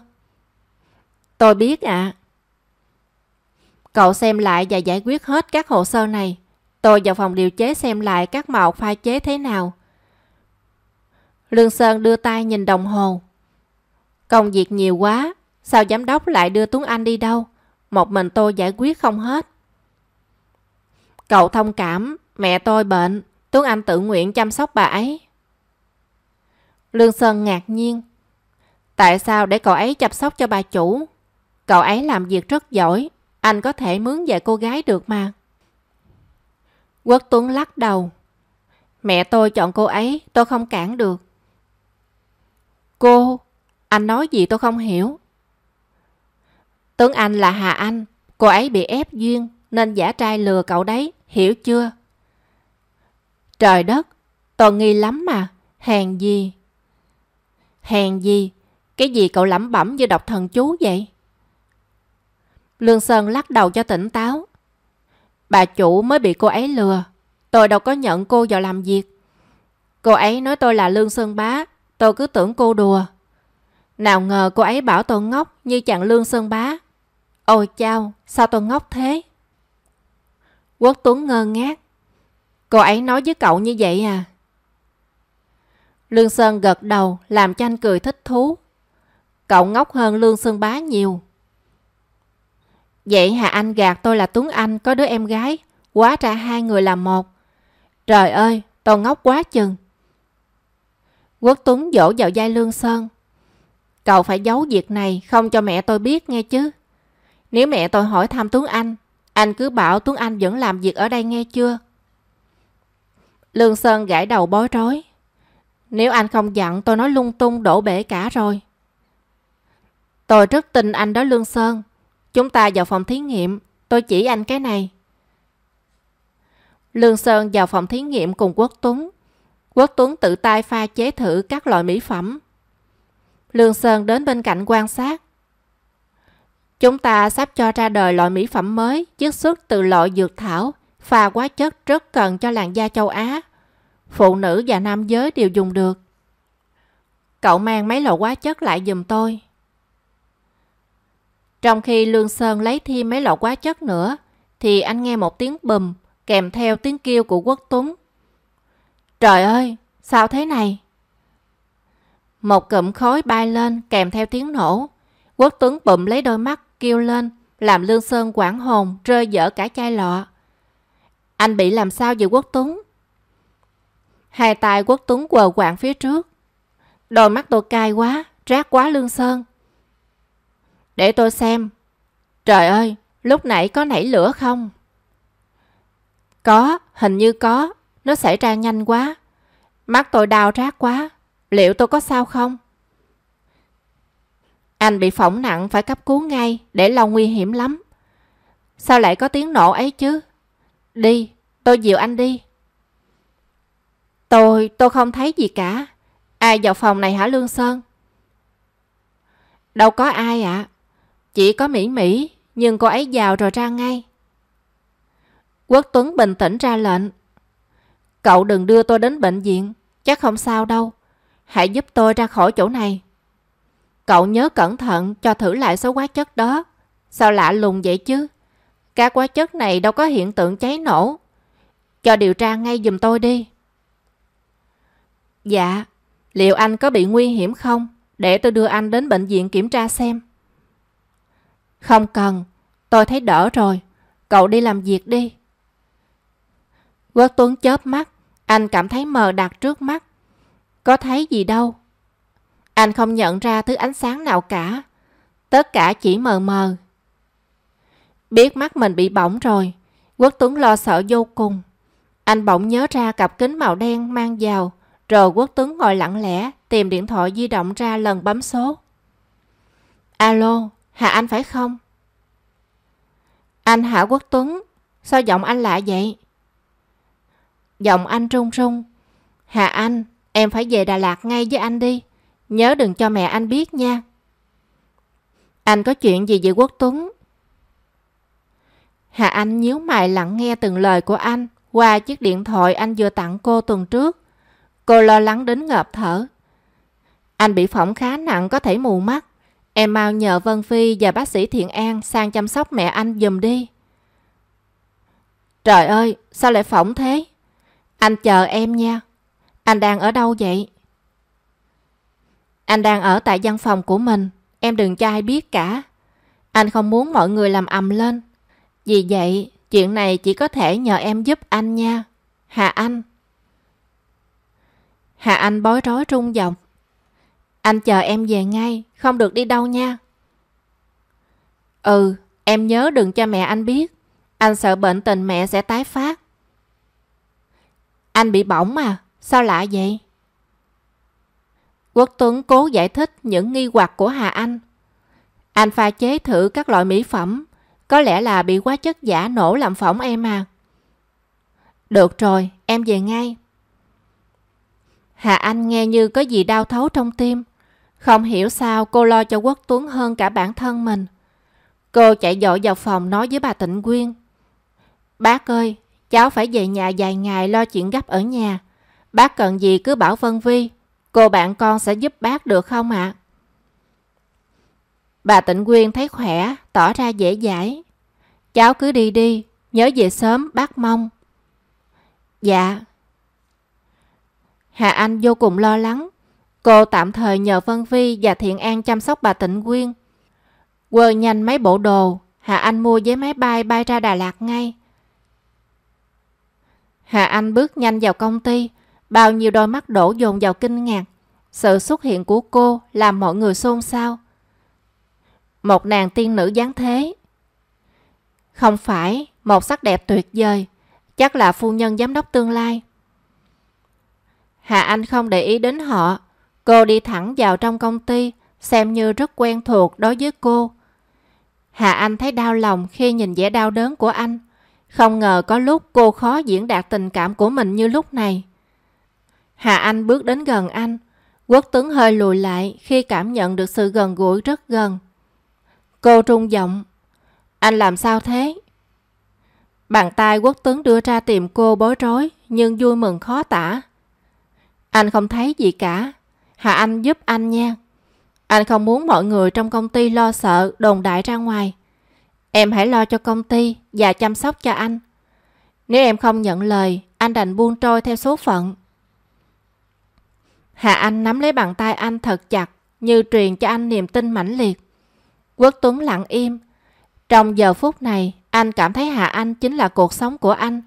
Tôi biết ạ. À. Cậu xem lại và giải quyết hết các hồ sơ này. Tôi vào phòng điều chế xem lại các màu pha chế thế nào. Lương Sơn đưa tay nhìn đồng hồ. Công việc nhiều quá, sao giám đốc lại đưa Tuấn Anh đi đâu? Một mình tôi giải quyết không hết. Cậu thông cảm, mẹ tôi bệnh, Tuấn Anh tự nguyện chăm sóc bà ấy. Lương Sơn ngạc nhiên. Tại sao để cậu ấy chăm sóc cho bà chủ? Cậu ấy làm việc rất giỏi, anh có thể mướn về cô gái được mà. Quốc Tuấn lắc đầu. Mẹ tôi chọn cô ấy, tôi không cản được. Cô, anh nói gì tôi không hiểu. Tuấn Anh là Hà Anh, cô ấy bị ép duyên nên giả trai lừa cậu đấy, hiểu chưa? Trời đất, tôi nghi lắm mà, hèn gì? Hèn gì? Cái gì cậu lẩm bẩm như đọc thần chú vậy? Lương Sơn lắc đầu cho tỉnh táo. Bà chủ mới bị cô ấy lừa. Tôi đâu có nhận cô vào làm việc. Cô ấy nói tôi là Lương Sơn Bá. Tôi cứ tưởng cô đùa. Nào ngờ cô ấy bảo tôi ngốc như chàng Lương Sơn Bá. Ôi chao, sao tôi ngốc thế? Quốc Tuấn ngơ ngác. Cô ấy nói với cậu như vậy à? Lương Sơn gật đầu làm cho anh cười thích thú. Cậu ngốc hơn Lương Sơn Bá nhiều. Vậy Hà Anh gạt tôi là Tuấn Anh có đứa em gái, quá ra hai người là một. Trời ơi, tôi ngốc quá chừng. Quốc Tuấn dỗ vào vai Lương Sơn. Cậu phải giấu việc này không cho mẹ tôi biết nghe chứ. Nếu mẹ tôi hỏi thăm Tuấn Anh, anh cứ bảo Tuấn Anh vẫn làm việc ở đây nghe chưa? Lương Sơn gãi đầu bối rối. Nếu anh không dặn tôi nói lung tung đổ bể cả rồi. Tôi rất tin anh đó Lương Sơn. Chúng ta vào phòng thí nghiệm, tôi chỉ anh cái này. Lương Sơn vào phòng thí nghiệm cùng Quốc Tuấn. Quốc Tuấn tự tay pha chế thử các loại mỹ phẩm. Lương Sơn đến bên cạnh quan sát. Chúng ta sắp cho ra đời loại mỹ phẩm mới chiết xuất từ loại dược thảo, pha hóa chất rất cần cho làn da châu Á. Phụ nữ và nam giới đều dùng được. Cậu mang mấy lọ hóa chất lại giùm tôi. Trong khi Lương Sơn lấy thêm mấy lọ hóa chất nữa, thì anh nghe một tiếng bùm kèm theo tiếng kêu của Quốc Tuấn. Trời ơi, sao thế này? Một cụm khói bay lên kèm theo tiếng nổ. Quốc Tuấn bụm lấy đôi mắt kêu lên, làm Lương Sơn quảng hồn rơi dở cả chai lọ. Anh bị làm sao vậy Quốc Tuấn? Hai tay Quốc Tuấn quờ quạng phía trước. Đôi mắt tôi cay quá, rát quá Lương Sơn. Để tôi xem. Trời ơi, lúc nãy có nảy lửa không? Có, hình như có. Nó xảy ra nhanh quá. Mắt tôi đau rát quá. Liệu tôi có sao không? Anh bị phỏng nặng phải cấp cứu ngay để lòng nguy hiểm lắm. Sao lại có tiếng nổ ấy chứ? Đi, tôi dìu anh đi. Tôi, tôi không thấy gì cả. Ai vào phòng này hả Lương Sơn? Đâu có ai ạ. À. Chỉ có Mỹ Mỹ, nhưng cô ấy vào rồi ra ngay. Quốc Tuấn bình tĩnh ra lệnh. Cậu đừng đưa tôi đến bệnh viện, chắc không sao đâu. Hãy giúp tôi ra khỏi chỗ này. Cậu nhớ cẩn thận cho thử lại số hóa chất đó. Sao lạ lùng vậy chứ? Các hóa chất này đâu có hiện tượng cháy nổ. Cho điều tra ngay dùm tôi đi. Dạ, liệu anh có bị nguy hiểm không? Để tôi đưa anh đến bệnh viện kiểm tra xem. Không cần, tôi thấy đỡ rồi. Cậu đi làm việc đi. Quốc Tuấn chớp mắt, anh cảm thấy mờ đặc trước mắt. Có thấy gì đâu. Anh không nhận ra thứ ánh sáng nào cả. Tất cả chỉ mờ mờ. Biết mắt mình bị bỏng rồi, Quốc Tuấn lo sợ vô cùng. Anh bỗng nhớ ra cặp kính màu đen mang vào, rồi Quốc Tuấn ngồi lặng lẽ tìm điện thoại di động ra lần bấm số. Alo, Hà Anh phải không? Anh Hạ Quốc Tuấn, sao giọng anh lạ vậy? Giọng anh run run. Hà Anh, em phải về Đà Lạt ngay với anh đi. Nhớ đừng cho mẹ anh biết nha. Anh có chuyện gì vậy Quốc Tuấn? Hà Anh nhíu mày lặng nghe từng lời của anh qua chiếc điện thoại anh vừa tặng cô tuần trước. Cô lo lắng đến ngợp thở. Anh bị phỏng khá nặng có thể mù mắt. Em mau nhờ Vân Phi và bác sĩ Thiện An sang chăm sóc mẹ anh dùm đi. Trời ơi, sao lại phỏng thế? Anh chờ em nha. Anh đang ở đâu vậy? Anh đang ở tại văn phòng của mình, em đừng cho ai biết cả. Anh không muốn mọi người làm ầm lên. Vì vậy, chuyện này chỉ có thể nhờ em giúp anh nha. Hà Anh. Hà Anh bối rối rung giọng. Anh chờ em về ngay, không được đi đâu nha. Ừ, em nhớ đừng cho mẹ anh biết. Anh sợ bệnh tình mẹ sẽ tái phát. Anh bị bỏng à? Sao lạ vậy? Quốc Tuấn cố giải thích những nghi hoặc của Hà Anh. Anh pha chế thử các loại mỹ phẩm. Có lẽ là bị quá chất giả nổ làm phỏng em à. Được rồi, em về ngay. Hà Anh nghe như có gì đau thấu trong tim. Không hiểu sao cô lo cho Quốc Tuấn hơn cả bản thân mình. Cô chạy dội vào phòng nói với bà Tịnh Quyên. Bác ơi, cháu phải về nhà vài ngày lo chuyện gấp ở nhà. Bác cần gì cứ bảo Vân Vi. Cô bạn con sẽ giúp bác được không ạ? Bà Tịnh Quyên thấy khỏe, tỏ ra dễ dãi. Cháu cứ đi đi, nhớ về sớm bác mong. Dạ. Hà Anh vô cùng lo lắng. Cô tạm thời nhờ Vân Vi và Thiện An chăm sóc bà Tịnh Quyên. Quơ nhanh mấy bộ đồ, Hà Anh mua vé máy bay bay ra Đà Lạt ngay. Hà Anh bước nhanh vào công ty, bao nhiêu đôi mắt đổ dồn vào kinh ngạc. Sự xuất hiện của cô làm mọi người xôn xao. Một nàng tiên nữ dáng thế. Không phải, một sắc đẹp tuyệt vời, chắc là phu nhân giám đốc tương lai. Hà Anh không để ý đến họ, cô đi thẳng vào trong công ty, xem như rất quen thuộc đối với cô. Hà Anh thấy đau lòng khi nhìn vẻ đau đớn của anh. Không ngờ có lúc cô khó diễn đạt tình cảm của mình như lúc này. Hà Anh bước đến gần anh. Quốc tướng hơi lùi lại khi cảm nhận được sự gần gũi rất gần. Cô trung giọng. Anh làm sao thế? Bàn tay Quốc tướng đưa ra tìm cô bối rối nhưng vui mừng khó tả. Anh không thấy gì cả. Hà Anh giúp anh nha. Anh không muốn mọi người trong công ty lo sợ đồn đại ra ngoài. Em hãy lo cho công ty và chăm sóc cho anh. Nếu em không nhận lời, anh đành buông trôi theo số phận. Hà Anh nắm lấy bàn tay anh thật chặt, như truyền cho anh niềm tin mãnh liệt. Quốc Tuấn lặng im. Trong giờ phút này, anh cảm thấy Hà Anh chính là cuộc sống của anh.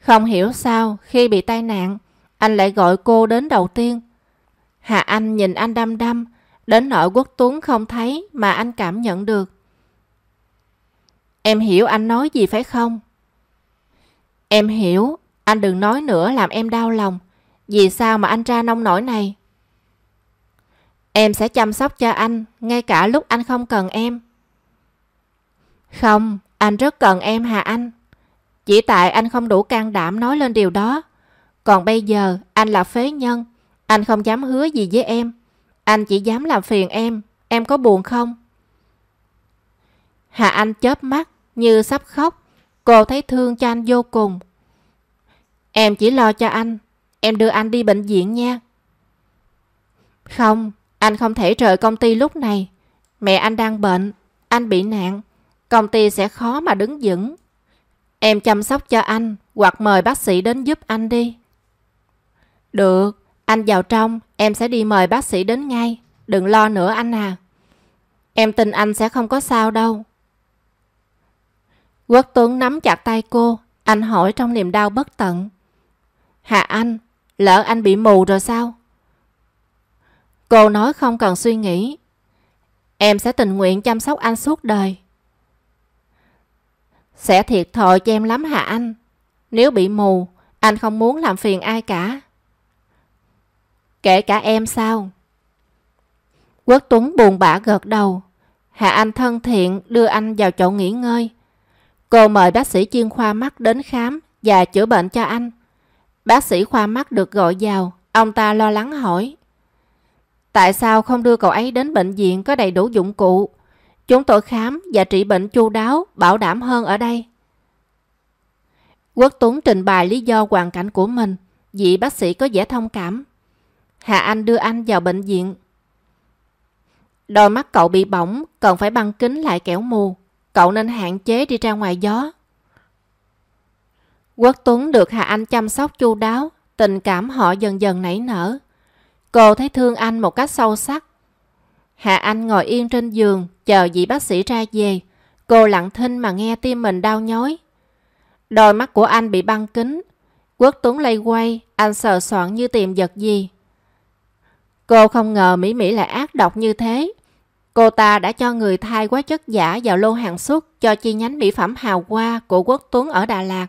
Không hiểu sao, khi bị tai nạn, anh lại gọi cô đến đầu tiên. Hà Anh nhìn anh đăm đăm, đến nỗi Quốc Tuấn không thấy mà anh cảm nhận được. Em hiểu anh nói gì phải không? Em hiểu, anh đừng nói nữa làm em đau lòng. Vì sao mà anh ra nông nổi này? Em sẽ chăm sóc cho anh, ngay cả lúc anh không cần em. Không, anh rất cần em Hà Anh. Chỉ tại anh không đủ can đảm nói lên điều đó. Còn bây giờ, anh là phế nhân. Anh không dám hứa gì với em. Anh chỉ dám làm phiền em. Em có buồn không? Hà Anh chớp mắt, như sắp khóc. Cô thấy thương cho anh vô cùng. Em chỉ lo cho anh. Em đưa anh đi bệnh viện nha. Không, anh không thể rời công ty lúc này. Mẹ anh đang bệnh, anh bị nạn. Công ty sẽ khó mà đứng vững. Em chăm sóc cho anh hoặc mời bác sĩ đến giúp anh đi. Được, anh vào trong, em sẽ đi mời bác sĩ đến ngay. Đừng lo nữa anh à. Em tin anh sẽ không có sao đâu. Quốc Tuấn nắm chặt tay cô, anh hỏi trong niềm đau bất tận. Hà Anh, lỡ anh bị mù rồi sao? Cô nói không cần suy nghĩ. Em sẽ tình nguyện chăm sóc anh suốt đời. Sẽ thiệt thòi cho em lắm Hà Anh. Nếu bị mù, anh không muốn làm phiền ai cả. Kể cả em sao? Quốc Tuấn buồn bã gật đầu. Hà Anh thân thiện đưa anh vào chỗ nghỉ ngơi. Cô mời bác sĩ chuyên khoa mắt đến khám và chữa bệnh cho anh. Bác sĩ khoa mắt được gọi vào, ông ta lo lắng hỏi. Tại sao không đưa cậu ấy đến bệnh viện có đầy đủ dụng cụ? Chúng tôi khám và trị bệnh chu đáo, bảo đảm hơn ở đây. Quốc Tuấn trình bày lý do hoàn cảnh của mình, vị bác sĩ có vẻ thông cảm. Hà Anh đưa anh vào bệnh viện. Đôi mắt cậu bị bỏng, cần phải băng kính lại kẻo mù. Cậu nên hạn chế đi ra ngoài gió. Quốc Tuấn được Hà Anh chăm sóc chu đáo, tình cảm họ dần dần nảy nở. Cô thấy thương anh một cách sâu sắc. Hà Anh ngồi yên trên giường, chờ vị bác sĩ ra về. Cô lặng thinh mà nghe tim mình đau nhói. Đôi mắt của anh bị băng kính. Quốc Tuấn lây quay, anh sờ soạn như tìm vật gì. Cô không ngờ Mỹ Mỹ lại ác độc như thế. Cô ta đã cho người thay quá chất giả vào lô hàng xuất cho chi nhánh mỹ phẩm Hào Hoa của Quốc Tuấn ở Đà Lạt.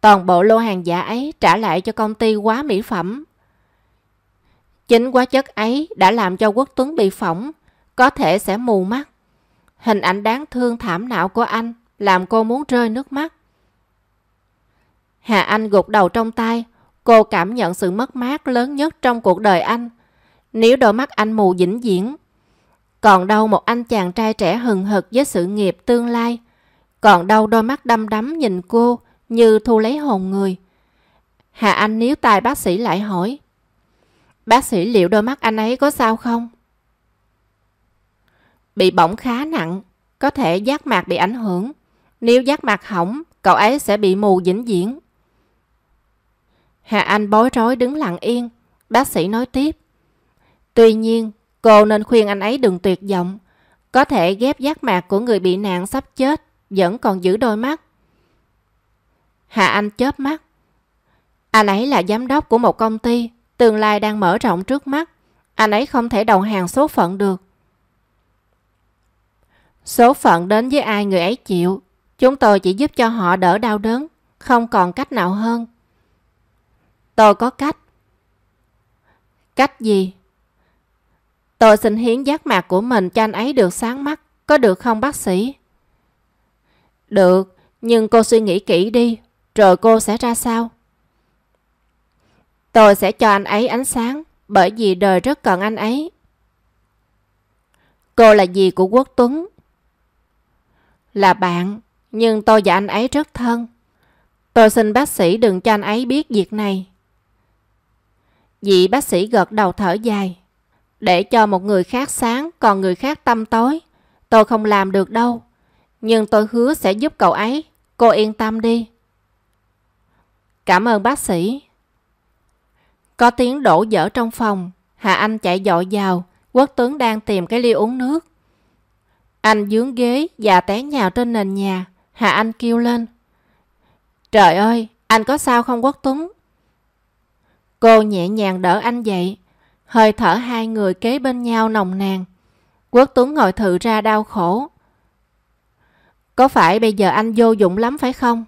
Toàn bộ lô hàng giả ấy trả lại cho công ty quá mỹ phẩm. Chính quá chất ấy đã làm cho Quốc Tuấn bị phỏng, có thể sẽ mù mắt. Hình ảnh đáng thương thảm não của anh làm cô muốn rơi nước mắt. Hà Anh gục đầu trong tay, cô cảm nhận sự mất mát lớn nhất trong cuộc đời anh. Nếu đôi mắt anh mù vĩnh viễn, còn đâu một anh chàng trai trẻ hừng hực với sự nghiệp tương lai, còn đâu đôi mắt đăm đắm nhìn cô như thu lấy hồn người. Hà Anh níu tai bác sĩ lại hỏi, bác sĩ liệu đôi mắt anh ấy có sao không? Bị bỏng khá nặng, có thể giác mạc bị ảnh hưởng. Nếu giác mạc hỏng, cậu ấy sẽ bị mù vĩnh viễn. Hà Anh bối rối đứng lặng yên. Bác sĩ nói tiếp. Tuy nhiên, cô nên khuyên anh ấy đừng tuyệt vọng. Có thể ghép giác mạc của người bị nạn sắp chết, vẫn còn giữ đôi mắt. Hà Anh chớp mắt. Anh ấy là giám đốc của một công ty, tương lai đang mở rộng trước mắt. Anh ấy không thể đầu hàng số phận được. Số phận đến với ai người ấy chịu. Chúng tôi chỉ giúp cho họ đỡ đau đớn, không còn cách nào hơn. Tôi có cách. Cách gì? Tôi xin hiến giác mạc của mình cho anh ấy được sáng mắt, có được không bác sĩ? Được, nhưng cô suy nghĩ kỹ đi, rồi cô sẽ ra sao? Tôi sẽ cho anh ấy ánh sáng, bởi vì đời rất cần anh ấy. Cô là gì của Quốc Tuấn? Là bạn, nhưng tôi và anh ấy rất thân. Tôi xin bác sĩ đừng cho anh ấy biết việc này. Vị bác sĩ gật đầu thở dài. Để cho một người khác sáng, còn người khác tâm tối. Tôi không làm được đâu. Nhưng tôi hứa sẽ giúp cậu ấy. Cô yên tâm đi. Cảm ơn bác sĩ. Có tiếng đổ dở trong phòng. Hà Anh chạy dội vào. Quốc Tuấn đang tìm cái ly uống nước. Anh dướng ghế và té nhào trên nền nhà. Hà Anh kêu lên. Trời ơi, anh có sao không Quốc Tuấn? Cô nhẹ nhàng đỡ anh dậy. Hơi thở hai người kế bên nhau nồng nàn. Quốc Tuấn ngồi thự ra đau khổ. Có phải bây giờ anh vô dụng lắm phải không?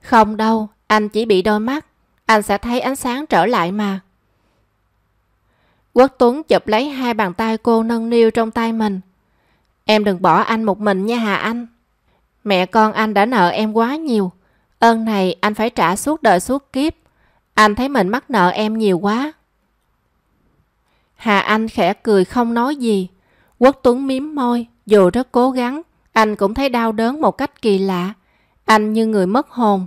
Không đâu, anh chỉ bị đôi mắt. Anh sẽ thấy ánh sáng trở lại mà. Quốc Tuấn chụp lấy hai bàn tay cô nâng niu trong tay mình. Em đừng bỏ anh một mình nha Hà Anh. Mẹ con anh đã nợ em quá nhiều. Ơn này anh phải trả suốt đời suốt kiếp. Anh thấy mình mắc nợ em nhiều quá. Hà Anh khẽ cười không nói gì. Quốc Tuấn miếm môi, dù rất cố gắng, anh cũng thấy đau đớn một cách kỳ lạ. Anh như người mất hồn.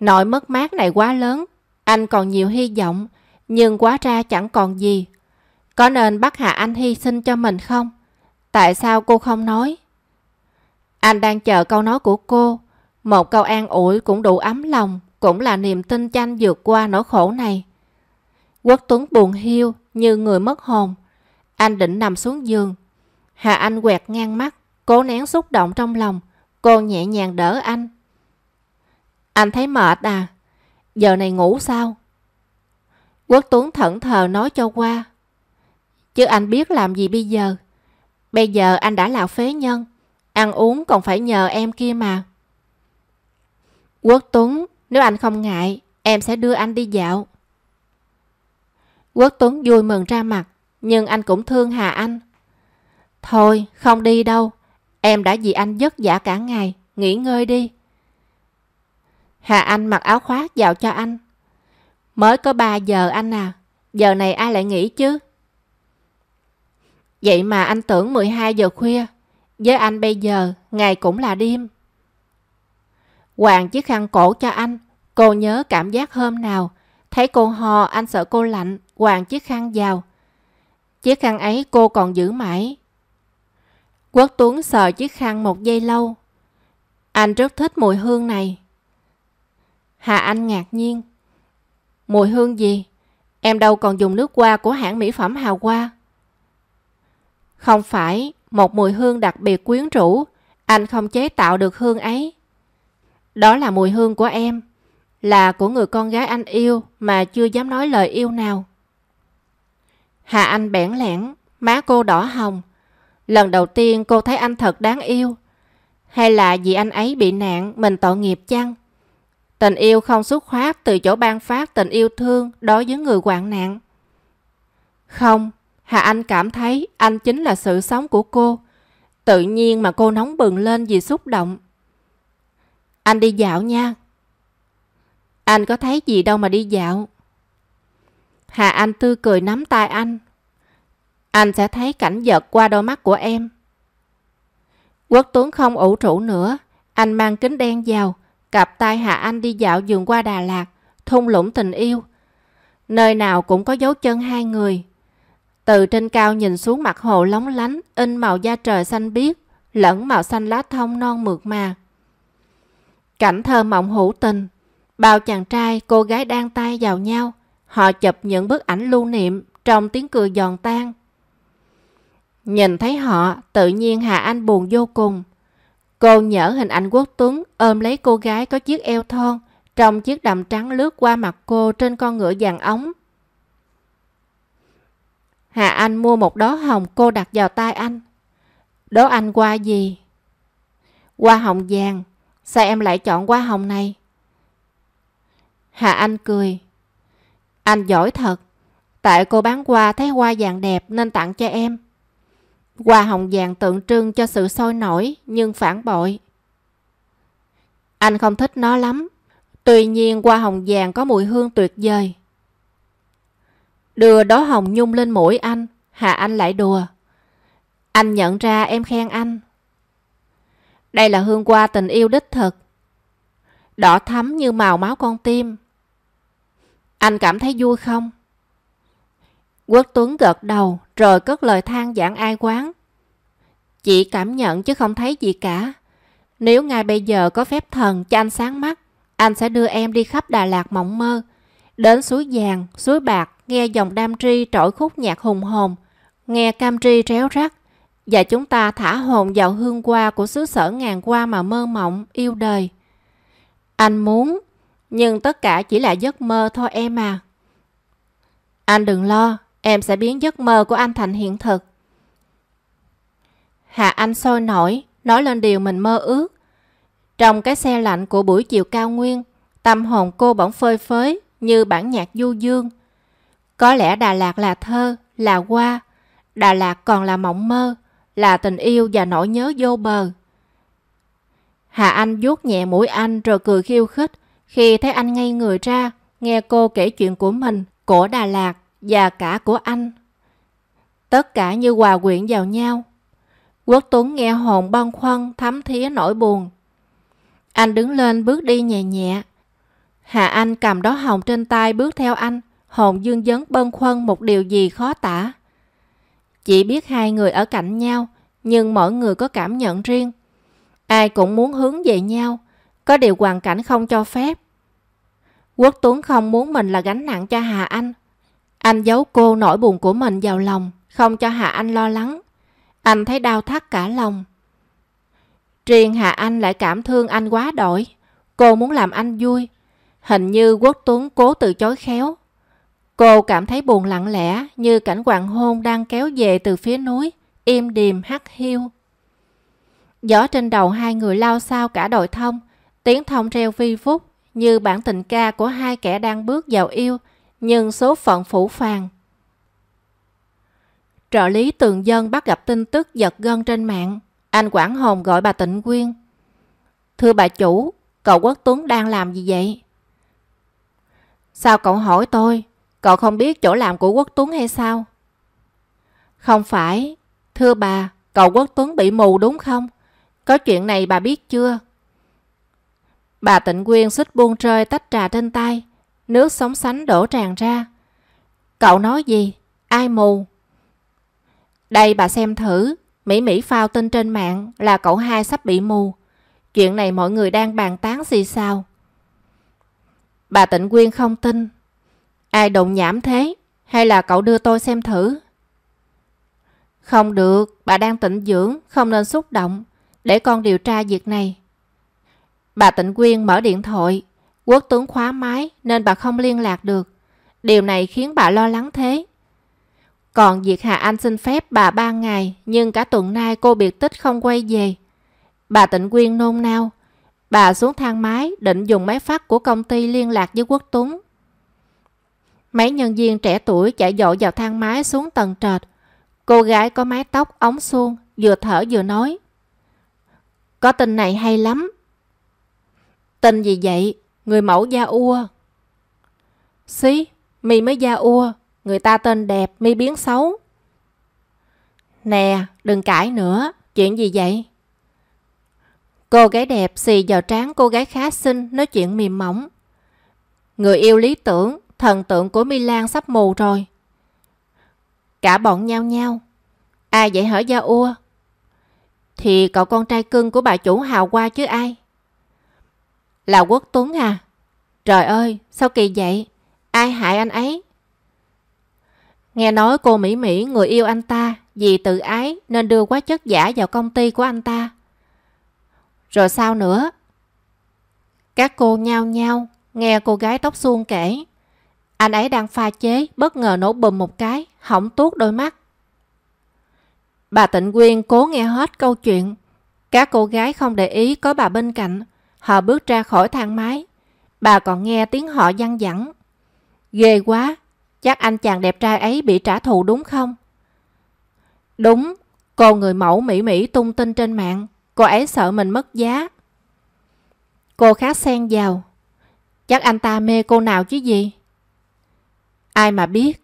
Nỗi mất mát này quá lớn, anh còn nhiều hy vọng, nhưng quá ra chẳng còn gì. Có nên bắt Hà Anh hy sinh cho mình không? Tại sao cô không nói? Anh đang chờ câu nói của cô. Một câu an ủi cũng đủ ấm lòng, cũng là niềm tin cho anh vượt qua nỗi khổ này. Quốc Tuấn buồn hiu như người mất hồn. Anh định nằm xuống giường. Hà Anh quẹt ngang mắt, cố nén xúc động trong lòng. Cô nhẹ nhàng đỡ anh. Anh thấy mệt à? Giờ này ngủ sao? Quốc Tuấn thẫn thờ nói cho qua. Chứ anh biết làm gì bây giờ? Bây giờ anh đã là phế nhân. Ăn uống còn phải nhờ em kia mà. Quốc Tuấn, nếu anh không ngại, em sẽ đưa anh đi dạo. Quốc Tuấn vui mừng ra mặt, nhưng anh cũng thương Hà Anh. Thôi, không đi đâu. Em đã vì anh vất vả cả ngày, nghỉ ngơi đi. Hà Anh mặc áo khoác vào cho anh. Mới có 3 giờ anh à, giờ này ai lại nghỉ chứ? Vậy mà anh tưởng 12 giờ khuya, với anh bây giờ ngày cũng là đêm. Hoàng chiếc khăn cổ cho anh, cô nhớ cảm giác hôm nào. Thấy cô ho anh sợ cô lạnh, quàng chiếc khăn vào. Chiếc khăn ấy cô còn giữ mãi. Quốc Tuấn sờ chiếc khăn một giây lâu. Anh rất thích mùi hương này. Hà Anh ngạc nhiên. Mùi hương gì? Em đâu còn dùng nước hoa của hãng mỹ phẩm Hào Hoa. Không phải một mùi hương đặc biệt quyến rũ, anh không chế tạo được hương ấy. Đó là mùi hương của em, là của người con gái anh yêu mà chưa dám nói lời yêu nào. Hà Anh bẽn lẽn, má cô đỏ hồng. Lần đầu tiên cô thấy anh thật đáng yêu. Hay là vì anh ấy bị nạn mình tội nghiệp chăng? Tình yêu không xuất phát từ chỗ ban phát tình yêu thương đối với người hoạn nạn. Không, Hà Anh cảm thấy anh chính là sự sống của cô. Tự nhiên mà cô nóng bừng lên vì xúc động. Anh đi dạo nha. Anh có thấy gì đâu mà đi dạo. Hà Anh tươi cười nắm tay anh. Anh sẽ thấy cảnh giật qua đôi mắt của em. Quốc Tuấn không ủ trụ nữa. Anh mang kính đen vào, cặp tay Hà Anh đi dạo vườn qua Đà Lạt, thung lũng tình yêu. Nơi nào cũng có dấu chân hai người. Từ trên cao nhìn xuống mặt hồ lóng lánh, in màu da trời xanh biếc, lẫn màu xanh lá thông non mượt mà. Cảnh thơ mộng hữu tình, bao chàng trai, cô gái đang tay vào nhau, họ chụp những bức ảnh lưu niệm trong tiếng cười giòn tan. Nhìn thấy họ, tự nhiên Hà Anh buồn vô cùng. Cô nhớ hình ảnh quốc tuấn ôm lấy cô gái có chiếc eo thon, trong chiếc đầm trắng lướt qua mặt cô trên con ngựa vàng ống. Hà Anh mua một đóa hồng cô đặt vào tay anh. Đố anh qua gì? qua hồng vàng. Sao em lại chọn qua hồng này? Hà Anh cười. Anh giỏi thật. Tại cô bán hoa thấy hoa vàng đẹp nên tặng cho em. Hoa hồng vàng tượng trưng cho sự sôi nổi nhưng phản bội. Anh không thích nó lắm. Tuy nhiên hoa hồng vàng có mùi hương tuyệt vời. Đưa đó hồng nhung lên mũi anh, Hà Anh lại đùa. Anh nhận ra em khen anh. Đây là hương hoa tình yêu đích thực. Đỏ thắm như màu máu con tim. Anh cảm thấy vui không? Quốc Tuấn gật đầu rồi cất lời than giảng ai quán. Chị cảm nhận chứ không thấy gì cả. Nếu ngay bây giờ có phép thần cho anh sáng mắt, anh sẽ đưa em đi khắp Đà Lạt mộng mơ. Đến suối vàng, suối bạc, nghe dòng đam tri trỗi khúc nhạc hùng hồn, nghe cam tri réo rắt. Và chúng ta thả hồn vào hương hoa của xứ sở ngàn hoa mà mơ mộng, yêu đời. Anh muốn, nhưng tất cả chỉ là giấc mơ thôi em à. Anh đừng lo, em sẽ biến giấc mơ của anh thành hiện thực. Hạ Anh sôi nổi, nói lên điều mình mơ ước. Trong cái xe lạnh của buổi chiều cao nguyên, tâm hồn cô bỗng phơi phới như bản nhạc du dương. Có lẽ Đà Lạt là thơ, là hoa, Đà Lạt còn là mộng mơ, là tình yêu và nỗi nhớ vô bờ. Hà Anh vuốt nhẹ mũi anh rồi cười khiêu khích khi thấy anh ngay người ra, nghe cô kể chuyện của mình, của Đà Lạt và cả của anh. Tất cả như hòa quyện vào nhau. Quốc Tuấn nghe hồn băn khoăn thấm thía nỗi buồn. Anh đứng lên bước đi nhẹ nhẹ. Hà Anh cầm đó hồng trên tay bước theo anh, hồn dương dấn bâng khuâng một điều gì khó tả. Chỉ biết hai người ở cạnh nhau, nhưng mỗi người có cảm nhận riêng. Ai cũng muốn hướng về nhau, có điều hoàn cảnh không cho phép. Quốc Tuấn không muốn mình là gánh nặng cho Hà Anh. Anh giấu cô nỗi buồn của mình vào lòng, không cho Hà Anh lo lắng. Anh thấy đau thắt cả lòng. Riêng Hà Anh lại cảm thương anh quá đổi. Cô muốn làm anh vui. Hình như Quốc Tuấn cố từ chối khéo. Cô cảm thấy buồn lặng lẽ như cảnh hoàng hôn đang kéo về từ phía núi, im điềm hắt hiu. Gió trên đầu hai người lao sao cả đội thông, tiếng thông reo vi phúc như bản tình ca của hai kẻ đang bước vào yêu, nhưng số phận phủ phàng. Trợ lý tường dân bắt gặp tin tức giật gân trên mạng. Anh Quảng Hồn gọi bà Tịnh Quyên. Thưa bà chủ, cậu Quốc Tuấn đang làm gì vậy? Sao cậu hỏi tôi? Cậu không biết chỗ làm của Quốc Tuấn hay sao? Không phải. Thưa bà, cậu Quốc Tuấn bị mù đúng không? Có chuyện này bà biết chưa? Bà Tịnh Quyên xích buông rơi tách trà trên tay. Nước sóng sánh đổ tràn ra. Cậu nói gì? Ai mù? Đây bà xem thử. Mỹ Mỹ phao tin trên mạng là cậu hai sắp bị mù. Chuyện này mọi người đang bàn tán gì sao? Bà Tịnh Quyên không tin. Ai đụng nhảm thế? Hay là cậu đưa tôi xem thử? Không được, bà đang tĩnh dưỡng, không nên xúc động. Để con điều tra việc này. Bà Tịnh Quyên mở điện thoại. Quốc Tuấn khóa máy nên bà không liên lạc được. Điều này khiến bà lo lắng thế. Còn việc Hà Anh xin phép bà 3 ngày, nhưng cả tuần nay cô biệt tích không quay về. Bà Tịnh Quyên nôn nao. Bà xuống thang máy, định dùng máy phát của công ty liên lạc với Quốc Tuấn. Mấy nhân viên trẻ tuổi chạy dội vào thang máy xuống tầng trệt. Cô gái có mái tóc ống suông, vừa thở vừa nói. Có tin này hay lắm tên gì vậy? Người mẫu da ua. Xí, mi mới da ua. Người ta tên đẹp, mi biến xấu. Nè, đừng cãi nữa. Chuyện gì vậy? Cô gái đẹp xì vào trán cô gái khá xinh nói chuyện mềm mỏng. Người yêu lý tưởng, thần tượng của Milan sắp mù rồi. Cả bọn nhau nhau. Ai vậy hở da ua? Thì cậu con trai cưng của bà chủ hào qua chứ ai? Là Quốc Tuấn à? Trời ơi, sao kỳ vậy? Ai hại anh ấy? Nghe nói cô Mỹ Mỹ người yêu anh ta vì tự ái nên đưa quá chất giả vào công ty của anh ta. Rồi sao nữa? Các cô nhao nhao nghe cô gái tóc suông kể. Anh ấy đang pha chế bất ngờ nổ bùm một cái, hỏng tuốt đôi mắt. Bà Tịnh Quyên cố nghe hết câu chuyện. Các cô gái không để ý có bà bên cạnh. Họ bước ra khỏi thang máy. Bà còn nghe tiếng họ văng vẳng. Ghê quá, chắc anh chàng đẹp trai ấy bị trả thù đúng không? Đúng, cô người mẫu Mỹ Mỹ tung tin trên mạng. Cô ấy sợ mình mất giá. Cô khác xen vào. Chắc anh ta mê cô nào chứ gì? Ai mà biết.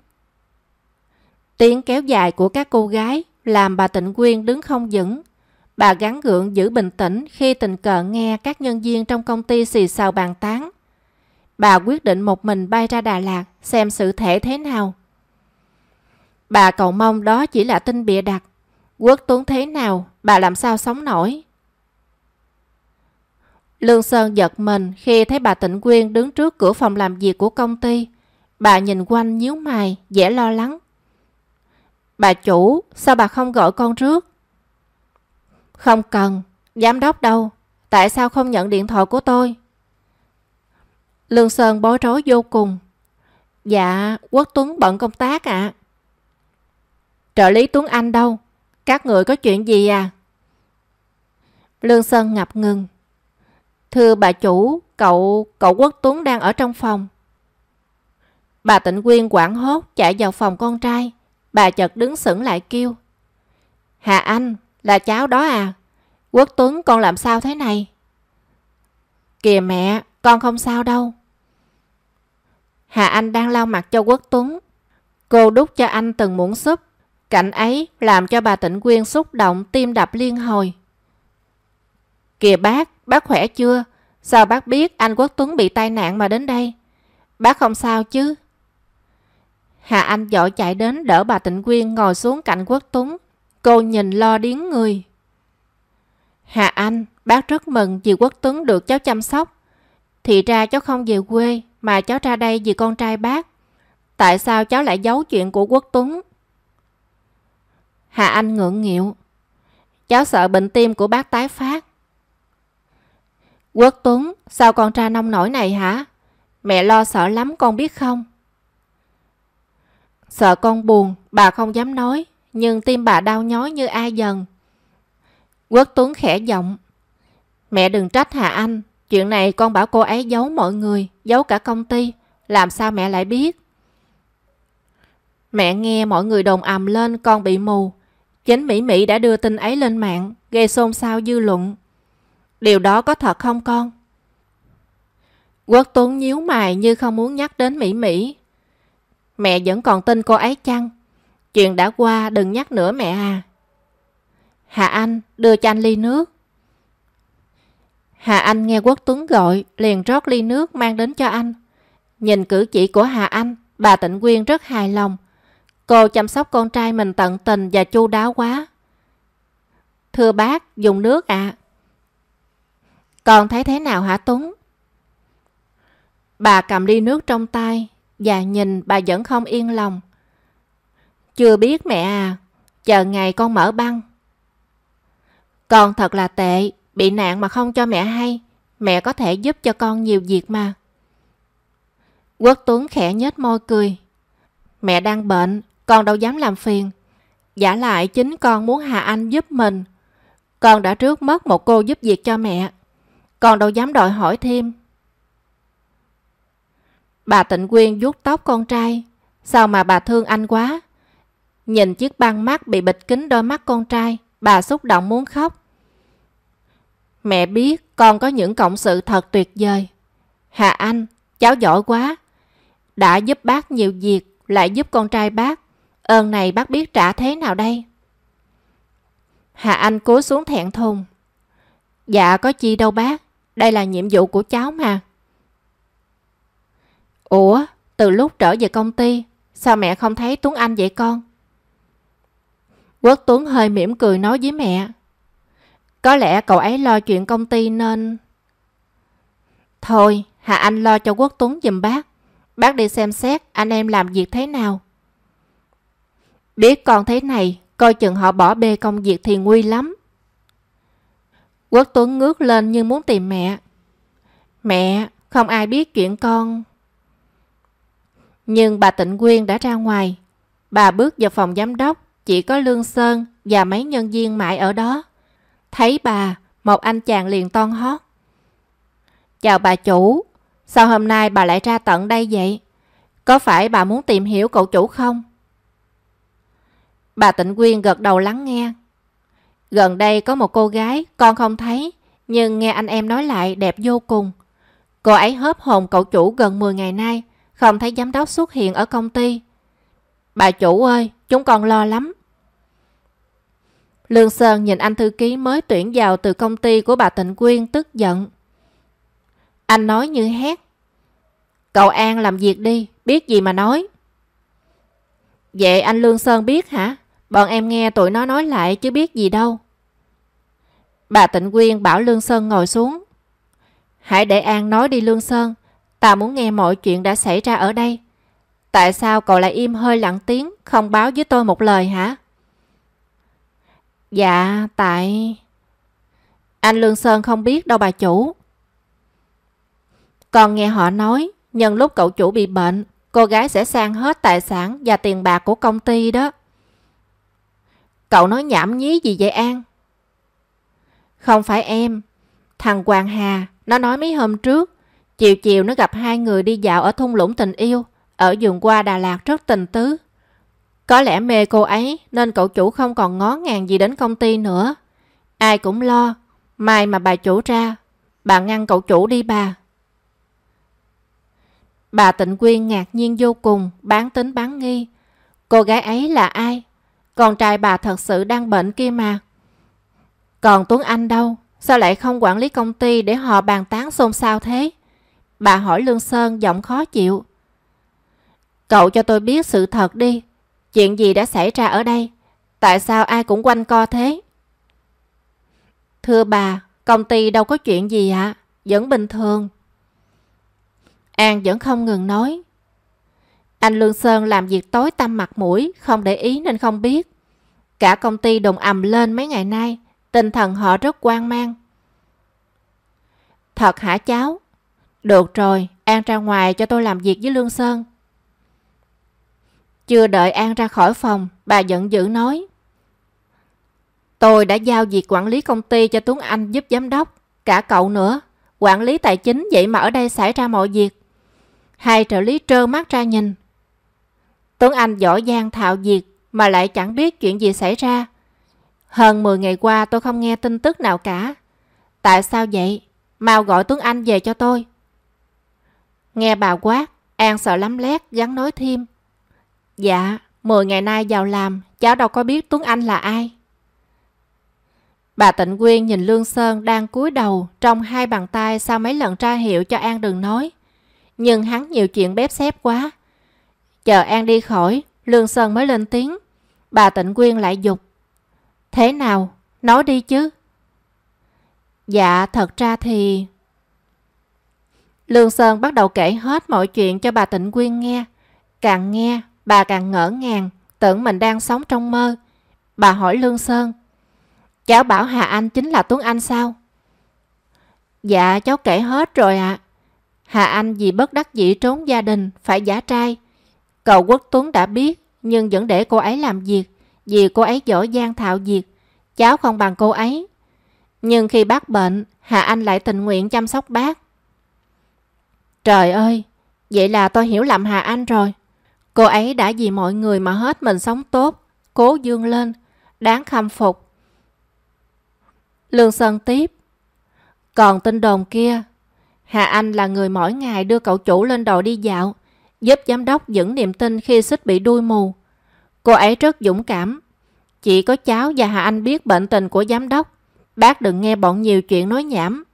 Tiếng kéo dài của các cô gái làm bà Tịnh Quyên đứng không vững. Bà gắn gượng giữ bình tĩnh khi tình cờ nghe các nhân viên trong công ty xì xào bàn tán. Bà quyết định một mình bay ra Đà Lạt xem sự thể thế nào. Bà cầu mong đó chỉ là tin bịa đặt. Quốc tuấn thế nào, bà làm sao sống nổi. Lương Sơn giật mình khi thấy bà Tịnh Quyên đứng trước cửa phòng làm việc của công ty. Bà nhìn quanh nhíu mày, vẻ lo lắng. Bà chủ, sao bà không gọi con trước? Không cần, giám đốc đâu, tại sao không nhận điện thoại của tôi? Lương Sơn bối rối vô cùng. Dạ, Quốc Tuấn bận công tác ạ. Trợ lý Tuấn Anh đâu? Các người có chuyện gì à? Lương Sơn ngập ngừng. Thưa bà chủ, cậu, cậu Quốc Tuấn đang ở trong phòng. Bà Tịnh Quyên quảng hốt chạy vào phòng con trai. Bà chợt đứng sững lại kêu. Hà Anh, là cháu đó à? Quốc Tuấn con làm sao thế này? Kìa mẹ, con không sao đâu. Hà Anh đang lau mặt cho Quốc Tuấn. Cô đút cho anh từng muỗng súp. Cảnh ấy làm cho bà Tịnh Quyên xúc động tim đập liên hồi. Kìa bác, bác khỏe chưa? Sao bác biết anh Quốc Tuấn bị tai nạn mà đến đây? Bác không sao chứ? Hà Anh dội chạy đến đỡ bà Tịnh Quyên ngồi xuống cạnh Quốc Tuấn. Cô nhìn lo điếng người. Hà Anh, bác rất mừng vì Quốc Tuấn được cháu chăm sóc. Thì ra cháu không về quê mà cháu ra đây vì con trai bác. Tại sao cháu lại giấu chuyện của Quốc Tuấn? Hà Anh ngượng nghịu. Cháu sợ bệnh tim của bác tái phát. Quốc Tuấn, sao con tra nông nổi này hả? Mẹ lo sợ lắm con biết không? Sợ con buồn, bà không dám nói, nhưng tim bà đau nhói như ai dần. Quốc Tuấn khẽ giọng. Mẹ đừng trách Hà Anh, chuyện này con bảo cô ấy giấu mọi người, giấu cả công ty, làm sao mẹ lại biết? Mẹ nghe mọi người đồng ầm lên con bị mù. Chính Mỹ Mỹ đã đưa tin ấy lên mạng, gây xôn xao dư luận. Điều đó có thật không con? Quốc Tuấn nhíu mày như không muốn nhắc đến Mỹ Mỹ. Mẹ vẫn còn tin cô ấy chăng? Chuyện đã qua đừng nhắc nữa mẹ à. Hà Anh đưa cho anh ly nước. Hà Anh nghe Quốc Tuấn gọi liền rót ly nước mang đến cho anh. Nhìn cử chỉ của Hà Anh, bà Tịnh Quyên rất hài lòng. Cô chăm sóc con trai mình tận tình và chu đáo quá. Thưa bác, dùng nước ạ. À. Con thấy thế nào hả Tuấn? Bà cầm ly nước trong tay, Và nhìn bà vẫn không yên lòng. Chưa biết mẹ à, chờ ngày con mở băng. Con thật là tệ, bị nạn mà không cho mẹ hay. Mẹ có thể giúp cho con nhiều việc mà. Quốc Tuấn khẽ nhếch môi cười. Mẹ đang bệnh, con đâu dám làm phiền. Giả lại chính con muốn Hà Anh giúp mình. Con đã trước mất một cô giúp việc cho mẹ. Con đâu dám đòi hỏi thêm. Bà Tịnh Quyên vuốt tóc con trai. Sao mà bà thương anh quá? Nhìn chiếc băng mắt bị bịt kính đôi mắt con trai, bà xúc động muốn khóc. Mẹ biết con có những cộng sự thật tuyệt vời. Hà Anh, cháu giỏi quá. Đã giúp bác nhiều việc, lại giúp con trai bác. Ơn này bác biết trả thế nào đây? Hà Anh cố xuống thẹn thùng. Dạ có chi đâu bác, đây là nhiệm vụ của cháu mà. Ủa, từ lúc trở về công ty, sao mẹ không thấy Tuấn Anh vậy con? Quốc Tuấn hơi mỉm cười nói với mẹ. Có lẽ cậu ấy lo chuyện công ty nên... Thôi, Hà Anh lo cho Quốc Tuấn giùm bác. Bác đi xem xét anh em làm việc thế nào. Biết con thế này, coi chừng họ bỏ bê công việc thì nguy lắm. Quốc Tuấn ngước lên như muốn tìm mẹ. Mẹ, không ai biết chuyện con. Nhưng bà Tịnh Quyên đã ra ngoài. Bà bước vào phòng giám đốc, chỉ có Lương Sơn và mấy nhân viên mãi ở đó. Thấy bà, một anh chàng liền ton hót. Chào bà chủ, sao hôm nay bà lại ra tận đây vậy? Có phải bà muốn tìm hiểu cậu chủ không? Bà Tịnh Quyên gật đầu lắng nghe. Gần đây có một cô gái, con không thấy, nhưng nghe anh em nói lại đẹp vô cùng. Cô ấy hớp hồn cậu chủ gần 10 ngày nay, không thấy giám đốc xuất hiện ở công ty. Bà chủ ơi, chúng con lo lắm. Lương Sơn nhìn anh thư ký mới tuyển vào từ công ty của bà Tịnh Quyên tức giận. Anh nói như hét. Cậu An làm việc đi, biết gì mà nói. Vậy anh Lương Sơn biết hả? Bọn em nghe tụi nó nói lại chứ biết gì đâu. Bà Tịnh Quyên bảo Lương Sơn ngồi xuống. Hãy để An nói đi Lương Sơn. Ta muốn nghe mọi chuyện đã xảy ra ở đây. Tại sao cậu lại im hơi lặng tiếng, không báo với tôi một lời hả? Dạ, tại... Anh Lương Sơn không biết đâu bà chủ. Còn nghe họ nói, nhân lúc cậu chủ bị bệnh, cô gái sẽ sang hết tài sản và tiền bạc của công ty đó. Cậu nói nhảm nhí gì vậy An? Không phải em. Thằng Hoàng Hà, nó nói mấy hôm trước, chiều chiều nó gặp hai người đi dạo ở thung lũng tình yêu, ở vườn qua Đà Lạt rất tình tứ. Có lẽ mê cô ấy nên cậu chủ không còn ngó ngàng gì đến công ty nữa. Ai cũng lo. Mai mà bà chủ ra, bà ngăn cậu chủ đi bà. Bà Tịnh Quyên ngạc nhiên vô cùng, bán tính bán nghi. Cô gái ấy là ai? Con trai bà thật sự đang bệnh kia mà. Còn Tuấn Anh đâu? Sao lại không quản lý công ty để họ bàn tán xôn xao thế? Bà hỏi Lương Sơn giọng khó chịu. Cậu cho tôi biết sự thật đi. Chuyện gì đã xảy ra ở đây? Tại sao ai cũng quanh co thế? Thưa bà, công ty đâu có chuyện gì ạ? Vẫn bình thường. An vẫn không ngừng nói. Anh Lương Sơn làm việc tối tăm mặt mũi, không để ý nên không biết. Cả công ty đồng ầm lên mấy ngày nay, tinh thần họ rất quan mang. Thật hả cháu? Được rồi, An ra ngoài cho tôi làm việc với Lương Sơn. Chưa đợi An ra khỏi phòng, bà giận dữ nói. Tôi đã giao việc quản lý công ty cho Tuấn Anh giúp giám đốc, cả cậu nữa. Quản lý tài chính vậy mà ở đây xảy ra mọi việc. Hai trợ lý trơ mắt ra nhìn. Tuấn Anh giỏi giang thạo việc mà lại chẳng biết chuyện gì xảy ra. Hơn 10 ngày qua tôi không nghe tin tức nào cả. Tại sao vậy? Mau gọi Tuấn Anh về cho tôi. Nghe bà quát, An sợ lắm lét, gắn nói thêm. Dạ, 10 ngày nay vào làm, cháu đâu có biết Tuấn Anh là ai. Bà Tịnh Quyên nhìn Lương Sơn đang cúi đầu trong hai bàn tay sau mấy lần tra hiệu cho An đừng nói. Nhưng hắn nhiều chuyện bếp xếp quá. Chờ An đi khỏi, Lương Sơn mới lên tiếng. Bà Tịnh Quyên lại dục. Thế nào? Nói đi chứ. Dạ, thật ra thì... Lương Sơn bắt đầu kể hết mọi chuyện cho bà Tịnh Quyên nghe. Càng nghe, bà càng ngỡ ngàng, tưởng mình đang sống trong mơ. Bà hỏi Lương Sơn, cháu bảo Hà Anh chính là Tuấn Anh sao? Dạ, cháu kể hết rồi ạ. À. Hà Anh vì bất đắc dĩ trốn gia đình, phải giả trai. Cậu Quốc Tuấn đã biết, nhưng vẫn để cô ấy làm việc, vì cô ấy giỏi giang thạo việc. Cháu không bằng cô ấy. Nhưng khi bác bệnh, Hà Anh lại tình nguyện chăm sóc bác. Trời ơi, vậy là tôi hiểu lầm Hà Anh rồi. Cô ấy đã vì mọi người mà hết mình sống tốt, cố dương lên, đáng khâm phục. Lương Sơn tiếp. Còn tin đồn kia, Hà Anh là người mỗi ngày đưa cậu chủ lên đồi đi dạo, giúp giám đốc giữ niềm tin khi xích bị đuôi mù. Cô ấy rất dũng cảm. Chỉ có cháu và Hà Anh biết bệnh tình của giám đốc. Bác đừng nghe bọn nhiều chuyện nói nhảm.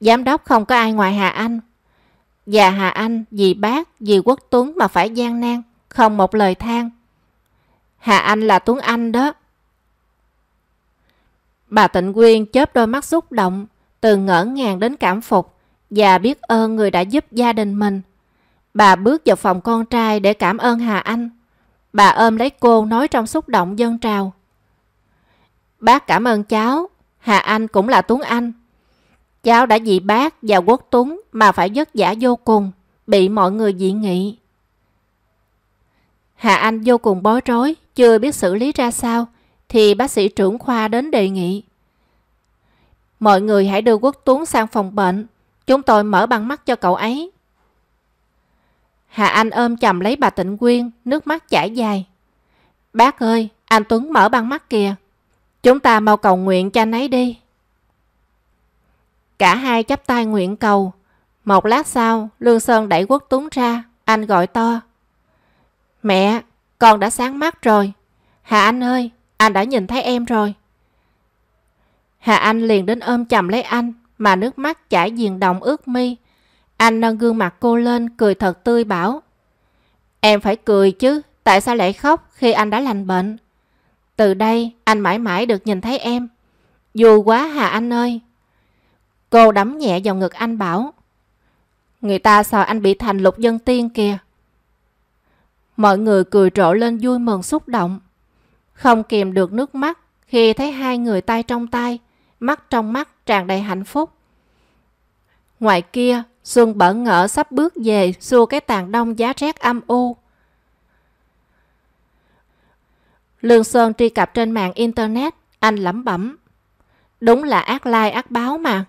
Giám đốc không có ai ngoài Hà Anh. Và Hà Anh vì bác, vì Quốc Tuấn mà phải gian nan, không một lời than. Hà Anh là Tuấn Anh đó. Bà Tịnh Quyên chớp đôi mắt xúc động, từ ngỡ ngàng đến cảm phục và biết ơn người đã giúp gia đình mình. Bà bước vào phòng con trai để cảm ơn Hà Anh. Bà ôm lấy cô nói trong xúc động dân trào. Bác cảm ơn cháu, Hà Anh cũng là Tuấn Anh. Cháu đã vì bác và quốc Tuấn mà phải vất vả vô cùng, bị mọi người dị nghị. Hà Anh vô cùng bối rối, chưa biết xử lý ra sao, thì bác sĩ trưởng khoa đến đề nghị. Mọi người hãy đưa Quốc Tuấn sang phòng bệnh, chúng tôi mở băng mắt cho cậu ấy. Hà Anh ôm chầm lấy bà Tịnh Quyên, nước mắt chảy dài. Bác ơi, anh Tuấn mở băng mắt kìa. Chúng ta mau cầu nguyện cho anh ấy đi. Cả hai chắp tay nguyện cầu. Một lát sau, Lương Sơn đẩy Quốc Tuấn ra, anh gọi to. Mẹ, con đã sáng mắt rồi. Hà Anh ơi, anh đã nhìn thấy em rồi. Hà Anh liền đến ôm chầm lấy anh, mà nước mắt chảy diền đồng ướt mi. Anh nâng gương mặt cô lên, cười thật tươi bảo. Em phải cười chứ, tại sao lại khóc khi anh đã lành bệnh? Từ đây, anh mãi mãi được nhìn thấy em. Dù quá Hà Anh ơi. Cô đấm nhẹ vào ngực anh bảo. Người ta sợ anh bị thành lục dân tiên kìa. Mọi người cười rộ lên vui mừng xúc động. Không kìm được nước mắt khi thấy hai người tay trong tay, mắt trong mắt tràn đầy hạnh phúc. Ngoài kia, Xuân bỡ ngỡ sắp bước về xua cái tàn đông giá rét âm u. Lương Sơn truy cập trên mạng Internet, anh lẩm bẩm. Đúng là ác lai ác báo mà.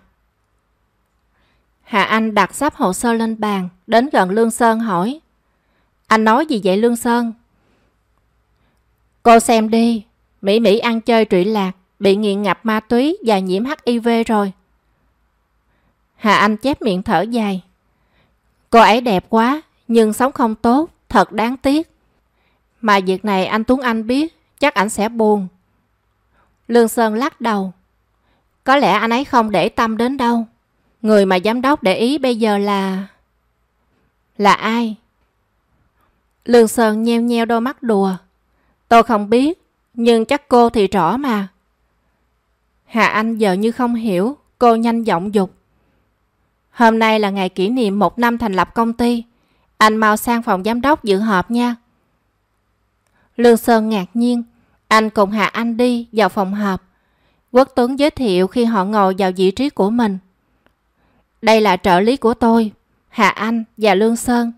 Hà Anh đặt sắp hồ sơ lên bàn, đến gần Lương Sơn hỏi. Anh nói gì vậy Lương Sơn? Cô xem đi, Mỹ Mỹ ăn chơi trụy lạc, bị nghiện ngập ma túy và nhiễm HIV rồi. Hà Anh chép miệng thở dài. Cô ấy đẹp quá, nhưng sống không tốt, thật đáng tiếc. Mà việc này anh Tuấn Anh biết, chắc ảnh sẽ buồn. Lương Sơn lắc đầu. Có lẽ anh ấy không để tâm đến đâu. Người mà giám đốc để ý bây giờ là... Là ai? Lương Sơn nheo nheo đôi mắt đùa. Tôi không biết, nhưng chắc cô thì rõ mà. Hà Anh giờ như không hiểu, cô nhanh giọng dục. Hôm nay là ngày kỷ niệm một năm thành lập công ty. Anh mau sang phòng giám đốc dự họp nha. Lương Sơn ngạc nhiên. Anh cùng Hà Anh đi vào phòng họp. Quốc Tuấn giới thiệu khi họ ngồi vào vị trí của mình. Đây là trợ lý của tôi, Hà Anh và Lương Sơn.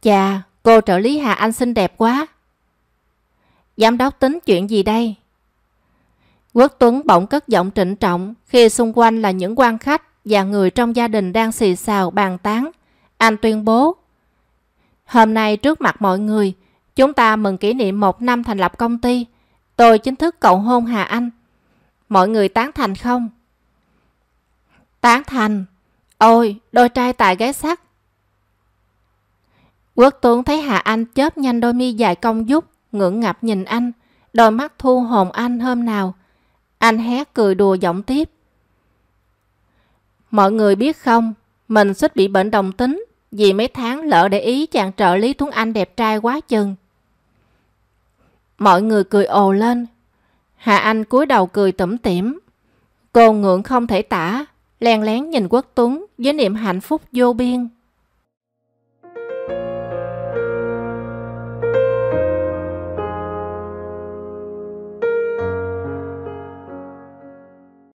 Chà, cô trợ lý Hà Anh xinh đẹp quá. Giám đốc tính chuyện gì đây? Quốc Tuấn bỗng cất giọng trịnh trọng khi xung quanh là những quan khách và người trong gia đình đang xì xào bàn tán. Anh tuyên bố, Hôm nay trước mặt mọi người, chúng ta mừng kỷ niệm một năm thành lập công ty. Tôi chính thức cầu hôn Hà Anh. Mọi người tán thành không? Tán thành. Ôi, đôi trai tài gái sắc. Quốc Tuấn thấy Hà Anh chớp nhanh đôi mi dài cong dúc, ngưỡng ngập nhìn anh, đôi mắt thu hồn anh hôm nào. Anh hét cười đùa giọng tiếp. Mọi người biết không, mình suýt bị bệnh đồng tính vì mấy tháng lỡ để ý chàng trợ lý Tuấn Anh đẹp trai quá chừng. Mọi người cười ồ lên. Hà Anh cúi đầu cười tủm tỉm. Cô ngượng không thể tả, len lén nhìn Quốc Tuấn với niềm hạnh phúc vô biên.